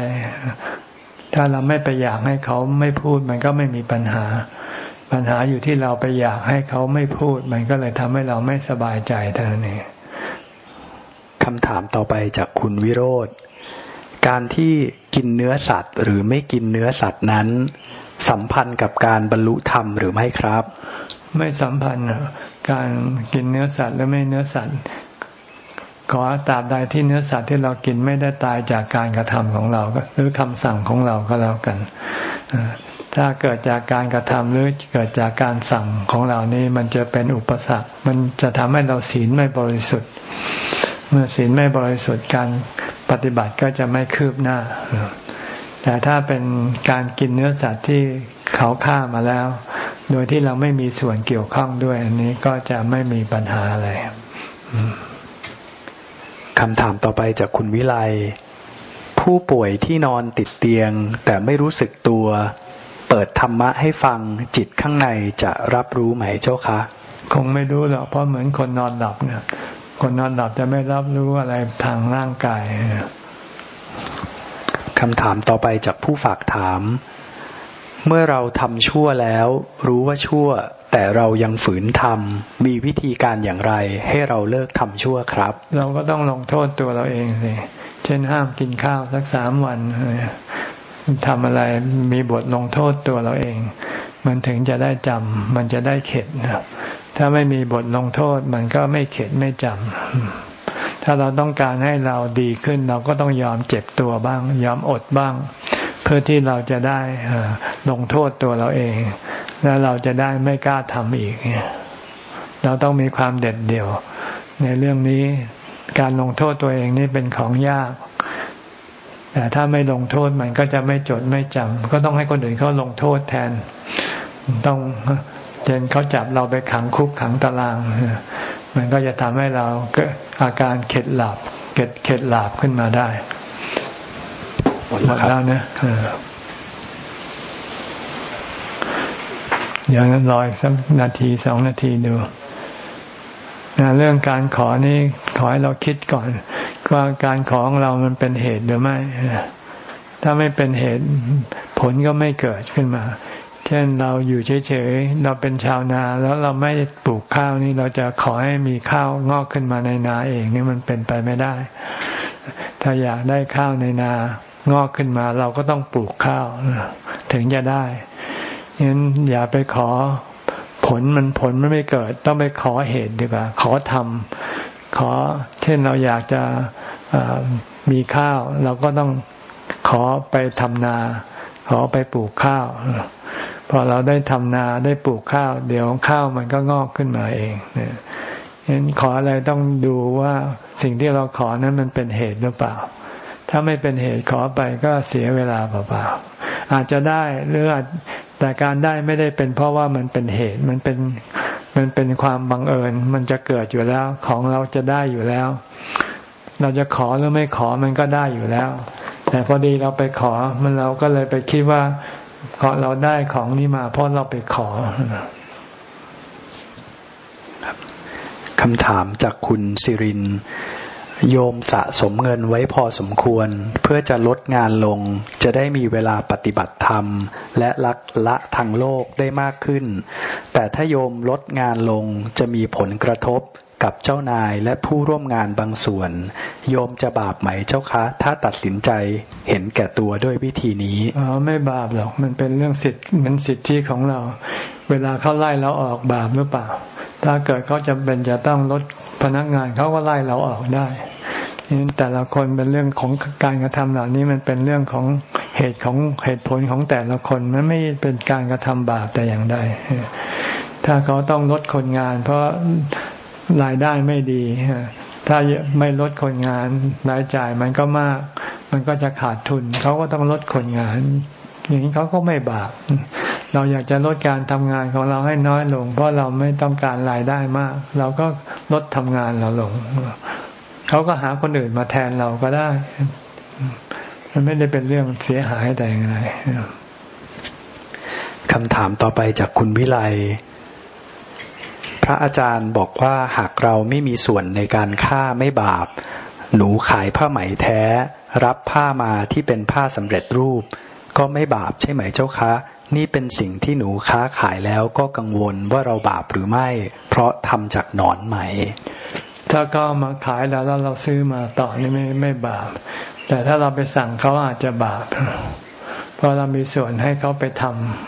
ถ้าเราไม่ไปอยากให้เขาไม่พูดมันก็ไม่มีปัญหา ปัญหาอยู่ที่เราไปอยากให้เขาไม่พูด มันก็เลยทำให้เราไม่สบายใจเท่านั้นเองคำถามต่อไปจากคุณวิโรธการที่กินเนื้อสัตว์หรือไม่กินเนื้อสัตว์นั้น สัมพันธ์กับการบรรลุธรรมหรือไม่ครับ ไม่สัมพันธ์การกินเนื้อสัตว์หรือไม่เนื้อสัตว์ ขอตราบใดที่เนื้อสัตว์ที่เรากินไม่ได้ตายจากการกระทำของเราหรือคำสั่งของเราก็แล้วกันถ้าเกิดจากการกระทำหรือเกิดจากการสั่งของเรานี่มันจะเป็นอุปสรรค มันจะทำให้เราศีลไม่บริสุทธิ์ เมื่อศีลไม่บริสุทธิ์การปฏิบัติก็จะไม่คืบหน้า แต่ถ้าเป็นการกินเนื้อสัตว์ที่เขาฆ่ามาแล้ว โดยที่เราไม่มีส่วนเกี่ยวข้องด้วย อันนี้ก็จะไม่มีปัญหาอะไรคำถามต่อไปจากคุณวิไลผู้ป่วยที่นอนติดเตียง แต่ไม่รู้สึกตัว เปิดธรรมะให้ฟังจิตข้างในจะรับรู้ไหมเจ้าคะ คงไม่รู้หรอกเพราะเหมือนคนนอนหลับเนี่ยคนนอนหลับจะไม่รับรู้อะไรทางร่างกาย คำถามต่อไปจากผู้ฝากถาม เมื่อเราทำชั่วแล้ว รู้ว่าชั่ว แต่เรายังฝืนทำมีวิธีการอย่างไร ให้เราเลิกทำชั่วครับ เราก็ต้องลงโทษตัวเราเองสิเช่นห้ามกินข้าวสักสามวันทำอะไรมีบทลงโทษตัวเราเอง มันถึงจะได้จำมันจะได้เข็ดนะถ้าไม่มีบทลงโทษมันก็ไม่เข็ดไม่จำ ถ้าเราต้องการให้เราดีขึ้น เราก็ต้องยอมเจ็บตัวบ้าง ยอมอดบ้าง เพื่อที่เราจะได้ลงโทษตัวเราเอง แล้วเราจะได้ไม่กล้าทำอีก เราต้องมีความเด็ดเดี่ยว ในเรื่องนี้การลงโทษตัวเองนี่เป็นของยาก แต่ถ้าไม่ลงโทษมันก็จะไม่จดไม่จำก็ต้องให้คนอื่นเขาลงโทษแทน ต้องเช่นเขาจับเราไปขังคุกขังตาราง มันก็จะทำให้เราเกิดอาการเข็ดหลับเข็ดเข็ดหลับขึ้นมาได้หมดแล้วนะเดี๋ยวรออีกสักนาทีสองนาทีดูนะเรื่องการขอนี่ขอให้เราคิดก่อน ว่าการขอของเรามันเป็นเหตุหรือไม่ถ้าไม่เป็นเหตุผลก็ไม่เกิดขึ้นมา เช่นเราอยู่เฉยๆ เราเป็นชาวนาแล้วเราไม่ปลูกข้าวนี่เราจะขอให้มีข้าวงอกขึ้นมาในนาเองนี่มันเป็นไปไม่ได้ ถ้าอยากได้ข้าวในนางอกขึ้นมาเราก็ต้องปลูกข้าวถึงจะได้งั้นอย่าไปขอผลมันผลมันไม่เกิด ต้องไปขอเหตุดีกว่า ขอทำขอ เช่นเราอยากจะมีข้าว เราก็ต้องขอไปทำนา ขอไปปลูกข้าว พอเราได้ทำนาได้ปลูกข้าว เดี๋ยวข้าวมันก็งอกขึ้นมาเองเนี่ยเห็นขออะไรต้องดูว่าสิ่งที่เราขอนั้นมันเป็นเหตุหรือเปล่า ถ้าไม่เป็นเหตุขอไปก็เสียเวลาเปล่าๆอาจจะได้หรือแต่การได้ไม่ได้เป็นเพราะว่ามันเป็นเหตุมันเป็นมันเป็นความบังเอิญ มันจะเกิดอยู่แล้ว ของเราจะได้อยู่แล้ว เราจะขอหรือไม่ขอมันก็ได้อยู่แล้ว แต่พอดีเราไปขอมันเราก็เลยไปคิดว่าเพราะเราได้ของนี้มาเพราะเราไปขอคำถามจากคุณสิริน โยมสะสมเงินไว้พอสมควร เพื่อจะลดงานลง จะได้มีเวลาปฏิบัติธรรม และลักละทางโลกได้มากขึ้น แต่ถ้าโยมลดงานลงจะมีผลกระทบ กับเจ้านายและผู้ร่วมงานบางส่วน โยมจะบาปไหมเจ้าคะ ถ้าตัดสินใจเห็นแก่ตัวด้วยวิธีนี้อ๋อไม่บาปหรอกมันเป็นเรื่องสิทธิ์มันสิทธิของเรา เวลาเขาไล่เราออกบาปหรือเปล่า ถ้าเกิดเขาจะเป็นจะต้องลดพนักงานเขาก็ไล่เราออกได้แต่ละคนเป็นเรื่องของการกระทำเหล่านี้มันเป็นเรื่องของเหตุของเหตุผลของแต่ละคนมันไม่เป็นการกระทำบาปแต่อย่างใดถ้าเขาต้องลดคนงาน เพราะ รายได้ไม่ดี ถ้าไม่ลดคนงานรายจ่ายมันก็มาก มันก็จะขาดทุน เขาก็ต้องลดคนงาน อย่างนี้เขาก็ไม่บาปเราอยากจะลดการทำงานของเราให้น้อยลง เพราะเราไม่ต้องการรายได้มาก เราก็ลดทำงานเราลง เขาก็หาคนอื่นมาแทนเราก็ได้ มันไม่ได้เป็นเรื่องเสียหายแต่อย่างไรคำถามต่อไปจากคุณวิไล พระอาจารย์บอกว่าหากเราไม่มีส่วนในการฆ่าไม่บาป หนูขายผ้าไหมแท้ รับผ้ามาที่เป็นผ้าสำเร็จรูป ก็ไม่บาปใช่ไหมเจ้าคะ นี่เป็นสิ่งที่หนูค้าขายแล้วก็กังวลว่าเราบาปหรือไม่ เพราะทำจากหนอนไหม ถ้าก็มาขายแล้วแล้วเราซื้อมาต่อนี่ไม่ไม่บาป แต่ถ้าเราไปสั่งเขาอาจจะบาป พราะเรามีส่วนให้เขาไปท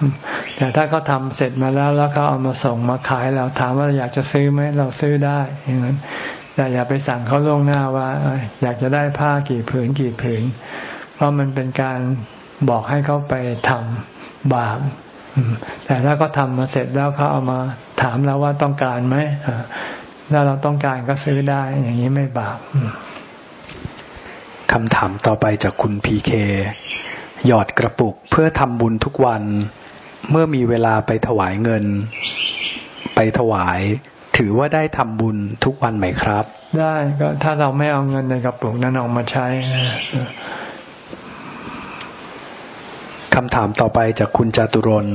ำแต่ถ้าเขาทาเสร็จมาแล้ว แล้วเขาเอามาส่งมาขายเราถามว่าอยากจะซื้อไหมเราซื้อได้อย่างนั้นแต่อย่าไปสั่งเขาล่วงหน้าว่า อยากจะได้ผ้ากี่ผืนกี่ผืน เพราะมันเป็นการบอกให้เขาไปทำบาปแต่ถ้าเขาทามาเสร็จแล้วเขาเอามาถามเราว่าต้องการไหมถ้าเราต้องการก็ซื้อได้ อย่างนี้ไม่บาปคำถามต่อไปจากคุณพีเค หยอดกระปุกเพื่อทำบุญทุกวัน เมื่อมีเวลาไปถวายเงิน ไปถวาย ถือว่าได้ทำบุญทุกวันไหมครับ ได้ก็ถ้าเราไม่เอาเงินในกระปุกนั้นออกมาใช้คำถามต่อไปจากคุณจตุรน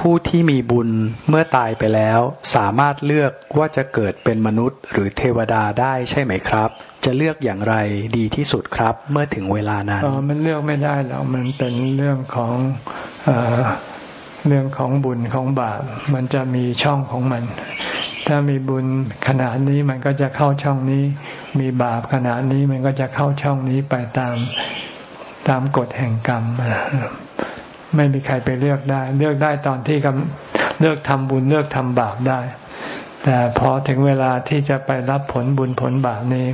ผู้ที่มีบุญเมื่อตายไปแล้ว สามารถเลือกว่าจะเกิดเป็นมนุษย์ หรือเทวดาได้ใช่ไหมครับ จะเลือกอย่างไรดีที่สุดครับ เมื่อถึงเวลานั้นอ๋อมันเลือกไม่ได้แล้วมันเป็นเรื่องของเอเรื่องของบุญของบาปมันจะมีช่องของมัน ถ้ามีบุญขนาดนี้มันก็จะเข้าช่องนี้ มีบาปขนาดนี้มันก็จะเข้าช่องนี้ไปตามตามกฎแห่งกรรม ไม่มีใครไปเลือกได้ เลือกได้ตอนที่กำเลือกทำบุญเลือกทำบาปได้ แต่พอถึงเวลาที่จะไปรับผลบุญผลบาปนี้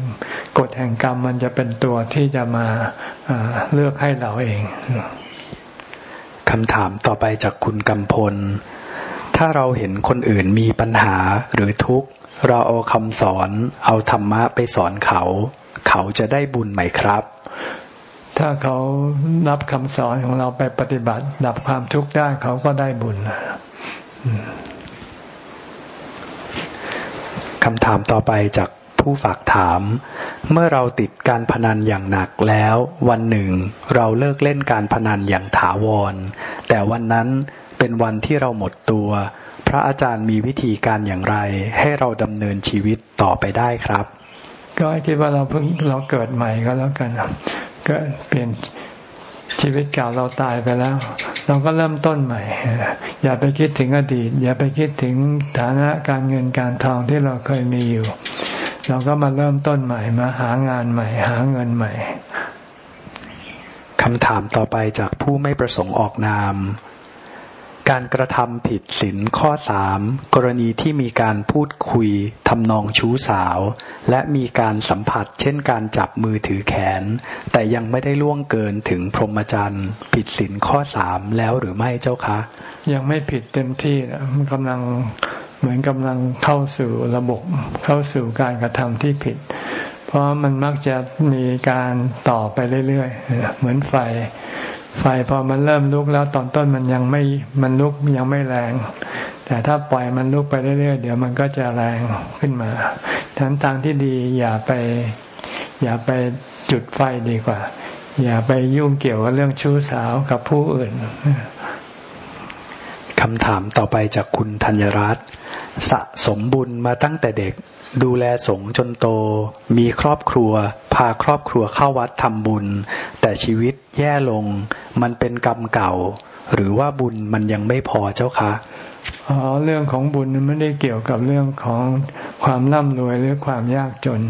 กฎแห่งกรรมมันจะเป็นตัวที่จะมาเลือกให้เราเองคำถามต่อไปจากคุณกำพล ถ้าเราเห็นคนอื่นมีปัญหาหรือทุกข์ เราเอาคำสอน เอาธรรมะไปสอนเขา เขาจะได้บุญไหมครับ ถ้าเขารับคำสอนของเราไปปฏิบัติ ดับความทุกข์ได้เขาก็ได้บุญคำถามต่อไปจากผู้ฝากถาม เมื่อเราติดการพนันอย่างหนักแล้ว วันหนึ่งเราเลิกเล่นการพนันอย่างถาวร แต่วันนั้นเป็นวันที่เราหมดตัว พระอาจารย์มีวิธีการอย่างไร ให้เราดำเนินชีวิตต่อไปได้ครับ ก็คิดว่าเราเพิ่งเราเกิดใหม่ก็แล้วกัน ก็เปลี่ยนชีวิตเก่าเราตายไปแล้ว เราก็เริ่มต้นใหม่ อย่าไปคิดถึงอดีต อย่าไปคิดถึงฐานะการเงินการทองที่เราเคยมีอยู่ เราก็มาเริ่มต้นใหม่ มาหางานใหม่ หาเงินใหม่คำถามต่อไปจากผู้ไม่ประสงค์ออกนาม การกระทำผิดศีลข้อสามกรณีที่มีการพูดคุยทำนองชู้สาว และมีการสัมผัส เช่นการจับมือถือแขน แต่ยังไม่ได้ล่วงเกินถึงพรหมจรรย์ผิดศีลข้อสามแล้วหรือไม่เจ้าคะ ยังไม่ผิดเต็มที่นะมันกำลังเหมือนกำลังเข้าสู่ระบบเข้าสู่การกระทำที่ผิด เพราะมันมักจะมีการต่อไปเรื่อยๆเหมือนไฟ ไฟพอมันเริ่มลุกแล้วตอนต้นมันยังไม่มันลุกยังไม่แรง แต่ถ้าปล่อยมันลุกไปเรื่อยๆเดี๋ยวมันก็จะแรงขึ้นมาทั้นทางที่ดีอย่าไป อย่าไปจุดไฟดีกว่า อย่าไปยุ่งเกี่ยวกับเรื่องชู้สาวกับผู้อื่นคำถามต่อไปจากคุณธัญรัตน์สะสมบุญมาตั้งแต่เด็ก ดูแลสงฆ์จนโต มีครอบครัว พาครอบครัวเข้าวัดทำบุญ แต่ชีวิตแย่ลง มันเป็นกรรมเก่า หรือว่าบุญมันยังไม่พอเจ้าคะอ๋อเรื่องของบุญไม่ได้เกี่ยวกับเรื่องของความร่ำรวยหรือความยากจน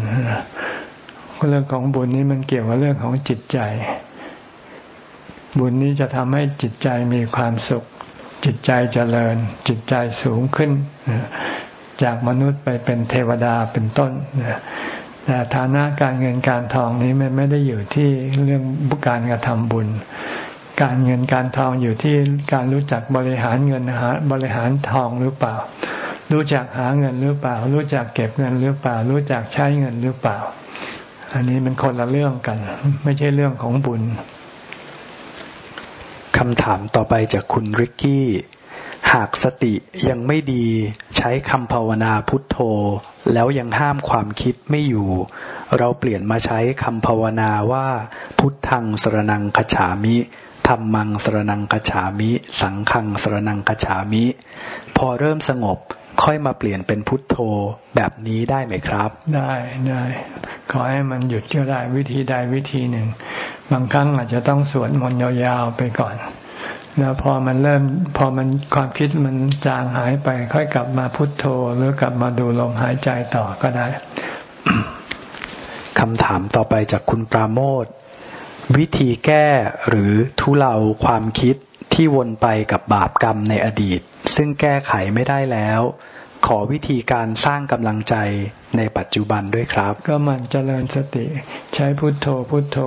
เรื่องของบุญนี้มันเกี่ยวกับเรื่องของจิตใจ บุญนี้จะทำให้จิตใจมีความสุข จิตใจเจริญ จิตใจสูงขึ้น จากมนุษย์ไปเป็นเทวดาเป็นต้นแต่ฐานะการเงินการทองนี้มันไม่ได้อยู่ที่เรื่องการกระทำบุญ การเงินการทองอยู่ที่การรู้จักบริหารเงินหาบริหารทองหรือเปล่า รู้จักหาเงินหรือเปล่า รู้จักเก็บเงินหรือเปล่า รู้จักใช้เงินหรือเปล่า อันนี้มันคนละเรื่องกัน ไม่ใช่เรื่องของบุญคำถามต่อไปจากคุณริกกี้ หากสติยังไม่ดีใช้คำภาวนาพุทโธ แล้วยังห้ามความคิดไม่อยู่ เราเปลี่ยนมาใช้คำภาวนาว่าพุทธังสรนังคฉามิธรรมังสรนังคฉามิ สังฆังสรนังคฉามิ พอเริ่มสงบค่อยมาเปลี่ยนเป็นพุทโธแบบนี้ได้ไหมครับ ได้ได้ขอให้มันหยุดก็ได้วิธีใดวิธีหนึ่ง บางครั้งอาจจะต้องสวดมนต์ยาวๆไปก่อน แล้วพอมันเริ่มพอมันความคิดมันจางหายไป ค่อยกลับมาพุทโธหรือกลับมาดูลมหายใจต่อก็ได้คำถามต่อไปจากคุณปราโมทวิธีแก้หรือทุเลาความคิดที่วนไปกับบาปกรรมในอดีต ซึ่งแก้ไขไม่ได้แล้ว ขอวิธีการสร้างกำลังใจในปัจจุบันด้วยครับ ก็มันเจริญสติ ใช้พุทโธพุทโธ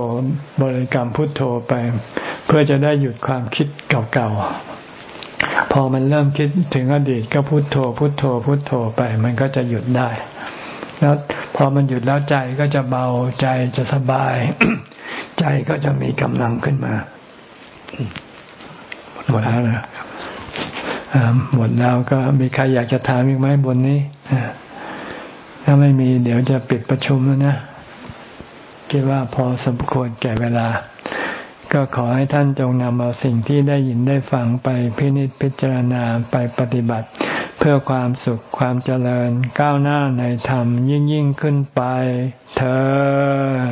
บริกรรมพุทโธไป เพื่อจะได้หยุดความคิดเก่าๆ พอมันเริ่มคิดถึงอดีตก็พุทโธ พุทโธ พุทโธไป มันก็จะหยุดได้ แล้วพอมันหยุดแล้วใจก็จะเบาใจจะสบาย ใจก็จะมีกำลังขึ้นมาหมดแล้วนะ หมดแล้วก็มีใครอยากจะถามอีกไหมบนนี้ถ้าไม่มีเดี๋ยวจะปิดประชุมแล้วนะคิดว่าพอสมควรแก่เวลา ก็ขอให้ท่านจงนำเอาสิ่งที่ได้ยินได้ฟังไปพินิจพิจารณาไปปฏิบัติ เพื่อความสุขความเจริญก้าวหน้าในธรรมยิ่งยิ่งขึ้นไปเธอ